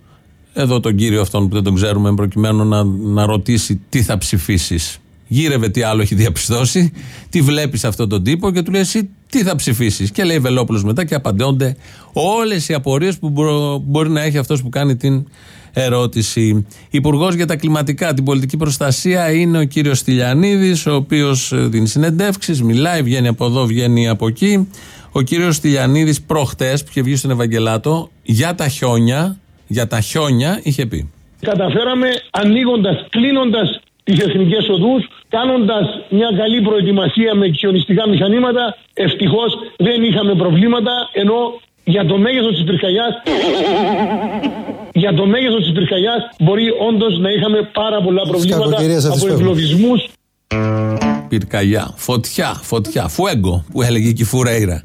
εδώ τον κύριο αυτόν που δεν τον ξέρουμε, προκειμένου να, να ρωτήσει τι θα ψηφίσεις. Γύρευε τι άλλο έχει διαπιστώσει, τι βλέπεις αυτόν τον τύπο και του λέει εσύ τι θα ψηφίσεις; Και λέει Βελόπουλος μετά και απαντώνται όλες οι απορίες που μπο- μπορεί να έχει αυτός που κάνει την ερώτηση. Υπουργός για τα κλιματικά, την πολιτική προστασία είναι ο κύριος Στυλιανίδης, ο οποίος δίνει συνεντεύξεις, μιλάει, βγαίνει από εδώ, βγαίνει από εκεί. Ο κύριος Στυλιανίδης προχτές που είχε βγει στον Ευαγγελάτο για τα χιόνια, για τα χιόνια είχε πει. Καταφέραμε ανοίγοντας, κλείνοντας τις εθνικές οδούς, κάνοντας μια καλή προετοιμασία με χιονιστικά μηχανήματα. Ευτυχώς δεν είχαμε προβλήματα, ενώ για το μέγεθος της πυρκαγιάς. Για το μέγεθος της πυρκαγιάς μπορεί όντως να είχαμε πάρα πολλά προβλήματα κακοκαιρίες θα τις από φεύγουν. εγκλωβισμούς. Πυρκαγιά, φωτιά, φωτιά, φουέγκο που έλεγε και η Φουρέιρα.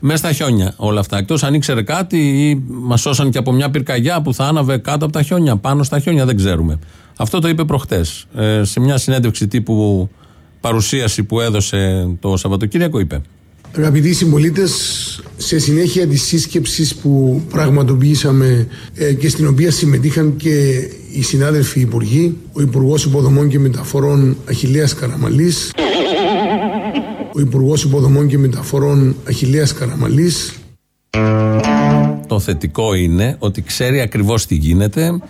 Μέσα στα χιόνια όλα αυτά. Εκτός αν ήξερε κάτι ή μας σώσαν και από μια πυρκαγιά που θα άναβε κάτω από τα χιόνια, πάνω στα χιόνια, δεν ξέρουμε. Αυτό το είπε προχτές. Ε, σε μια συνέντευξη τύπου παρουσίαση που έδωσε το Σαββατοκύριακο, είπε. Αγαπητοί συμπολίτες, σε συνέχεια της σύσκεψης που πραγματοποιήσαμε ε, και στην οποία συμμετείχαν και οι συνάδελφοι υπουργοί, ο Υπουργός Υποδομών και Μεταφορών Αχιλέας Καραμαλής, ο Υπουργός Υποδομών και Μεταφορών Αχιλέας Καραμαλής, Το θετικό είναι ότι ξέρει ακριβώς τι γίνεται,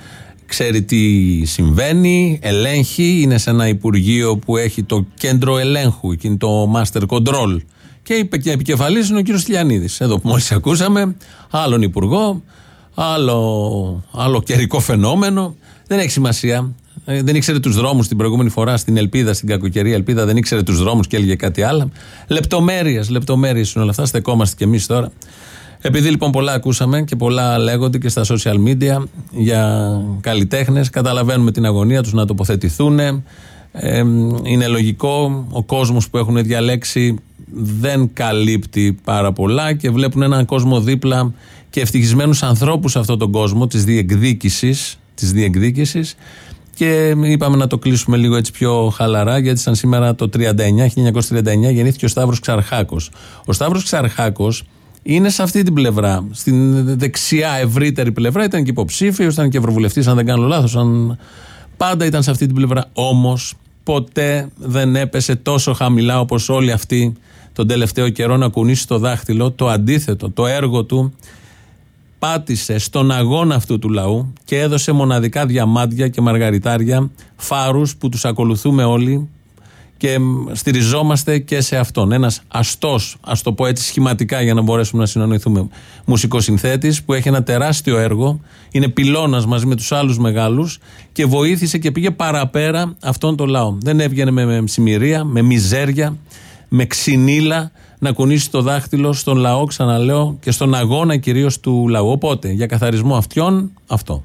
ξέρει τι συμβαίνει, ελέγχει, είναι σε ένα υπουργείο που έχει το κέντρο ελέγχου, εκείνη το master control. Και είπε και επικεφαλής είναι ο κύριος Τηλιανίδη. Εδώ που μόλις ακούσαμε, άλλον υπουργό, άλλο, άλλο καιρικό φαινόμενο. Δεν έχει σημασία. Ε, δεν ήξερε τους δρόμους την προηγούμενη φορά στην Ελπίδα, στην κακοκαιρία Ελπίδα, δεν ήξερε τους δρόμους και έλεγε κάτι άλλο. Λεπτομέρειες, λεπτομέρειες είναι όλα αυτά. Στεκόμαστε κι εμείς τώρα. Επειδή λοιπόν πολλά ακούσαμε και πολλά λέγονται και στα social media για καλλιτέχνες, καταλαβαίνουμε την αγωνία τους να τοποθετηθούν. Ε, είναι λογικό. Ο κόσμος που έχουν διαλέξει δεν καλύπτει πάρα πολλά και βλέπουν έναν κόσμο δίπλα και ευτυχισμένους ανθρώπους σε αυτόν τον κόσμο της διεκδίκησης. Της διεκδίκησης και είπαμε να το κλείσουμε λίγο έτσι πιο χαλαρά, γιατί σαν σήμερα το 39, 1939 γεννήθηκε ο Σταύρος Ξαρχάκος. Ο Σταύρος Ξαρχάκος είναι σε αυτή την πλευρά. Στην δεξιά, ευρύτερη πλευρά ήταν και υποψήφιος, ήταν και ευρωβουλευτής, αν δεν κάνω λάθος. Αν... Πάντα ήταν σε αυτή την πλευρά. Όμως ποτέ δεν έπεσε τόσο χαμηλά όπως όλοι αυτοί τον τελευταίο καιρό να κουνήσει το δάχτυλο. Το αντίθετο, το έργο του πάτησε στον αγώνα αυτού του λαού και έδωσε μοναδικά διαμάντια και μαργαριτάρια φάρους που τους ακολουθούμε όλοι και μ, στηριζόμαστε και σε αυτόν. Ένας αστός, ας το πω έτσι σχηματικά για να μπορέσουμε να συνανοηθούμε, μουσικοσυνθέτης που έχει ένα τεράστιο έργο, είναι πυλώνας μαζί με τους άλλους μεγάλους και βοήθησε και πήγε παραπέρα αυτόν τον λαό. Δεν έβγαινε με, με συμμηρία, με μιζέρια, με ξυνήλα να κουνήσει το δάχτυλο στον λαό, ξαναλέω, και στον αγώνα κυρίως του λαού. Οπότε, για καθαρισμό αυτιών, αυτό.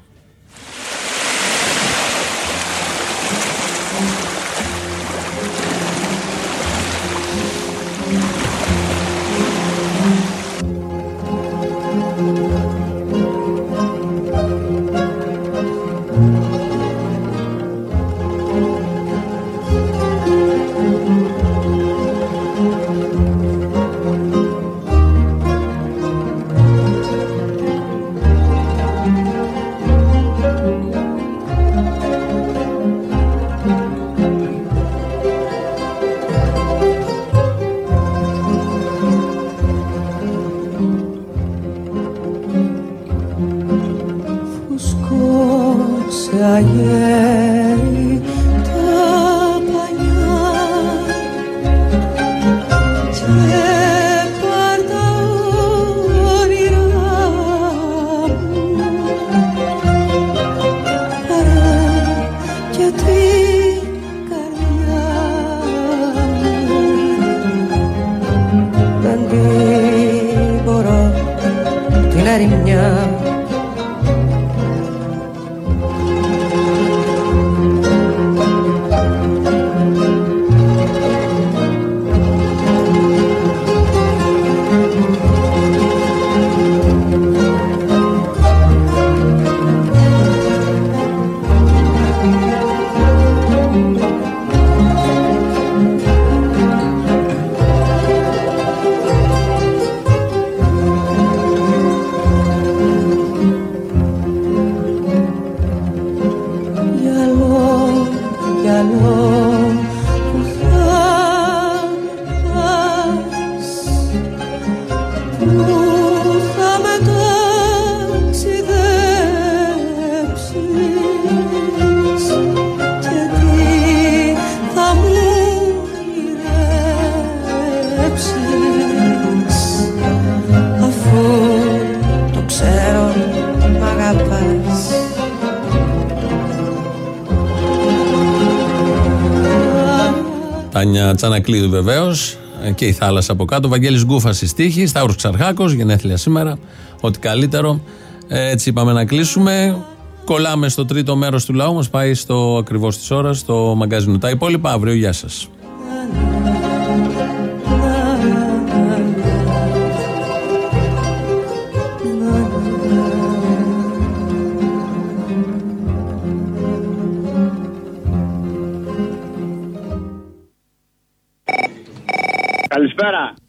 Βάνια Τσανακλείδου βεβαίως και η θάλασσα από κάτω. Βαγγέλης Γκούφα στη στίχη, Σταύρος Ξαρχάκος, γενέθλια σήμερα. Ό,τι καλύτερο. Ε, Έτσι είπαμε να κλείσουμε. Κολλάμε στο τρίτο μέρος του λαού, μας πάει στο ακριβώς της ώρας, στο μαγκαζίνο. Τα υπόλοιπα αύριο. Γεια σας.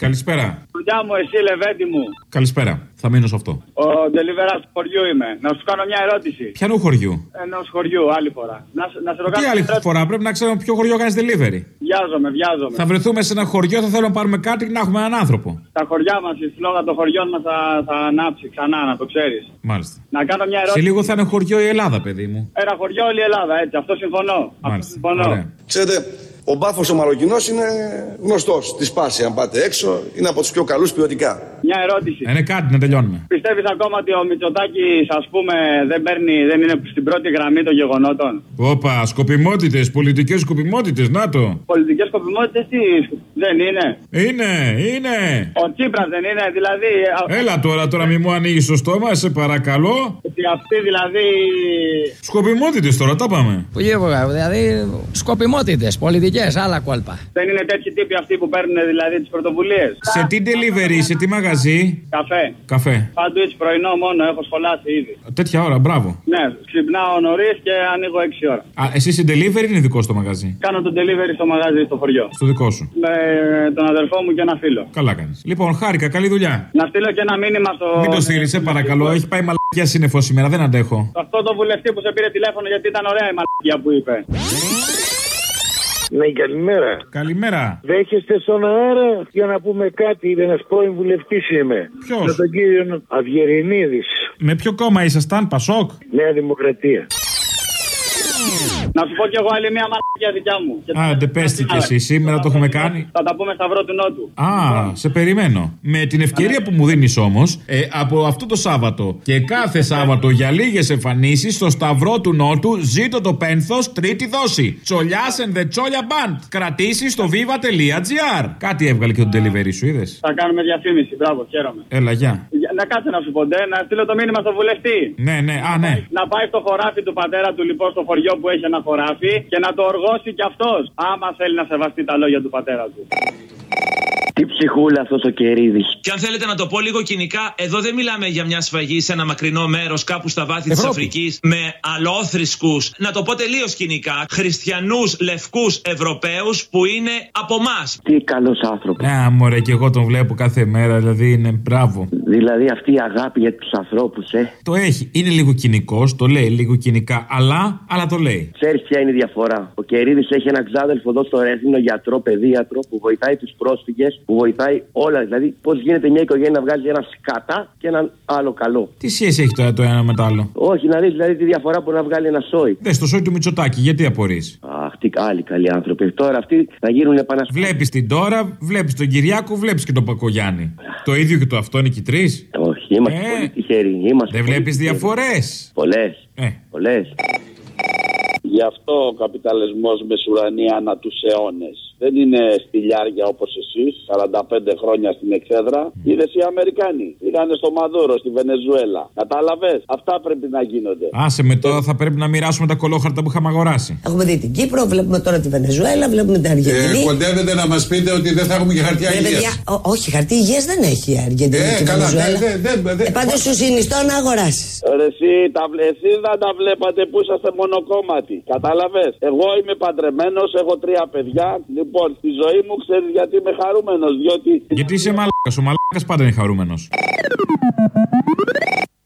Καλησπέρα. Καλησπέρα. Δουλειά μου, εσύ, Λεβέντη μου. Καλησπέρα. Θα μείνω σε αυτό. Ο Ντελιβεράς του χωριού είμαι. Να σου κάνω μια ερώτηση. Πιανού χωριού; Ενός χωριού, άλλη φορά. Να, σ- να σε ρωτήσω. Τι άλλη φορά; Πρέπει να ξέρουμε ποιο χωριό κάνεις delivery. Βιάζομαι, βιάζομαι. Θα βρεθούμε σε ένα χωριό, θα θέλουμε να πάρουμε κάτι και να έχουμε έναν άνθρωπο. Τα χωριά μας, η φλόγα των χωριών μας θα, θα ανάψει ξανά, να το ξέρεις. Μάλιστα. Να κάνω μια Σε ερώτηση. λίγο θα είναι χωριό η Ελλάδα, παιδί μου. Ένα χωριό όλη η Ελλάδα, έτσι. Αυτό συμφωνώ. Αυτό συμφωνώ. Ξέρετε, ο μπάφος ο Μαροκινός είναι γνωστός. Της πάσης, αν πάτε έξω, είναι από τους πιο καλούς ποιοτικά. Μια ερώτηση. Είναι κάτι να τελειώνουμε. Πιστεύεις ακόμα ότι ο Μητσοτάκης, ας πούμε, δεν παίρνει, δεν είναι στην πρώτη γραμμή των γεγονότων; Όπα, σκοπιμότητες, πολιτικές σκοπιμότητες, να το. Πολιτικές σκοπιμότητες τι δεν είναι; Είναι, είναι. Ο Τσίπρας δεν είναι, δηλαδή. α- Έλα τώρα, τώρα μη μου ανοίγεις το στόμα, σε παρακαλώ. Ότι αυτοί δηλαδή. Σκοπιμότητες τώρα, τα πάμε. Που γεύγα, δηλαδή σκοπιμότητες, πολιτικές, άλλα κόλπα. Δεν είναι τέτοιοι τύποι αυτοί που παίρνουν δηλαδή τις πρωτοβουλίες. Σε τι delivery, σε τι μαγαζί; Καφέ. Καφέ. Σάντουιτ πρωινό μόνο, έχω σχολάσει ήδη. Τέτοια ώρα, μπράβο. Ναι, ξυπνάω νωρίς και ανοίγω 6 ώρα. Α, εσύ σε delivery είναι δικό στο μαγαζί; Κάνω το delivery στο μαγαζί στο χωριό. Στο δικό σου. Με τον αδερφό μου και ένα φίλο. Καλά κάνεις. Λοιπόν, χάρηκα, καλή δουλειά. Να στείλω και ένα μήνυμα στο. Μην το στείλεις, σε παρακαλώ. Έχει πάει μαλακιά σύννεφος σήμερα, δεν αντέχω. Σε αυτό το βουλευτή που σε πήρε τηλέφωνο γιατί ήταν ωραία η μαλακία που είπε. Ναι, καλημέρα. Καλημέρα. Δέχεστε στον αέρα; Για να πούμε κάτι. Ένα πρώην βουλευτής είμαι. Ποιος; Με τον κύριο Αυγερινίδη. Με ποιο κόμμα ήσασταν, Πασόκ. Νέα Δημοκρατία. Να σου πω κι εγώ άλλη μία μαλακία δικιά μου. Και Άντε, πέστε κι εσύ, σήμερα το έχουμε κάνει. Θα τα πούμε σταυρό του Νότου. Α, σε περιμένω. Με την ευκαιρία που μου δίνεις όμως, ε, από αυτό το Σάββατο και κάθε Σάββατο για λίγες εμφανίσεις στο Σταυρό του Νότου, ζήτω το πένθος τρίτη δόση. Τσολιάς and the Τσόλια Band. Κρατήσεις στο viva.gr. Κάτι έβγαλε και το delivery σου, είδες; Θα κάνουμε διαφήμιση. Μπράβο, χαίρομαι. Έλα, γεια. Για- Να κάτσε να σου πω, ντε, να στείλω το μήνυμα στο βουλευτή. Ναι, ναι, α, ναι. Να πάει στο χωράφι του πατέρα του λοιπόν στο χωριό που έχει ένα χωράφι και να το οργώσει κι αυτός. Άμα θέλει να σεβαστεί τα λόγια του πατέρα του. Τι ψυχούλα αυτός ο Κερίδης. Και αν θέλετε να το πω λίγο κοινικά, εδώ δεν μιλάμε για μια σφαγή σε ένα μακρινό μέρος κάπου στα βάθη της Ευρώπη. Αφρικής με αλόθρησκους. Να το πω τελείως κοινικά. Χριστιανούς, λευκούς Ευρωπαίους που είναι από εμά. Τι καλός άνθρωπος. Α, μωρέ, και εγώ τον βλέπω κάθε μέρα, δηλαδή είναι μπράβο. Δηλαδή αυτή η αγάπη για τους ανθρώπους, ε. Το έχει. Είναι λίγο κοινικός, το λέει λίγο κοινικά, αλλά, αλλά το λέει. Ξέρεις ποια είναι η διαφορά. Ο Κερίδης έχει έναν ξάδελφο εδώ στο Ρέθινο, γιατρό, παιδίατρο, που βοηθάει τους πρόσφυγες, που βοηθάει όλα. Δηλαδή, πώς γίνεται μια οικογένεια να βγάζει ένα σκατά και έναν άλλο καλό. Τι σχέση έχει τώρα το ένα με το άλλο; Όχι, να δεις δηλαδή τη διαφορά που να βγάλει ένα σόι. Δες το σόι του Μητσοτάκη, γιατί απορείς; Αχ, τι άλλοι καλοί άνθρωποι. Τώρα αυτοί θα γίνουν επαναστάτε. Βλέπεις την τώρα, βλέπεις τον Κυριάκο, βλέπεις και τον Πακογιάννη. Το ίδιο και το αυτό είναι και οι τρει. Όχι, είμαστε Ε. πολύ τυχεροί. Είμαστε Δεν πολύ βλέπεις τυχεροί. διαφορές; Πολλές. Ε. Πολλές. Γι' αυτό ο καπιταλισμός μεσουρανεί ανά τους αιώνες. Δεν είναι στυλιάρια όπως εσείς, 45 χρόνια στην εξέδρα. Είδες οι Αμερικάνοι. Πήγανε στο Μαδούρο, στη Βενεζουέλα. Κατάλαβες. Αυτά πρέπει να γίνονται. Άσε με τώρα θα πρέπει να μοιράσουμε τα κολόχαρτα που είχαμε αγοράσει. Έχουμε δει την Κύπρο, βλέπουμε τώρα τη Βενεζουέλα, βλέπουμε την Αργεντινή. Ε, κοντεύετε να μας πείτε ότι δεν θα έχουμε και χαρτιά Ρε, παιδιά, υγεία. ό- όχι, χαρτί υγείας δεν έχει η Αργεντινή Ε, και η καλά, Βενεζουέλα. δεν- δεν- δεν- δεν- Ε, Πάντως σου συνιστώ να αγοράσεις. Ρε, εσύ, τα, βλέ- εσείς δεν τα βλέπατε που είσαστε μονοκόμματοι. Κατάλαβες. Εγώ είμαι παντρεμένος, έχω τρία παιδιά. Λοιπόν, στη ζωή μου ξέρεις γιατί είμαι χαρούμενος. Διότι. Γιατί είσαι μαλάκας. Ο μαλάκας πάντα είναι χαρούμενος.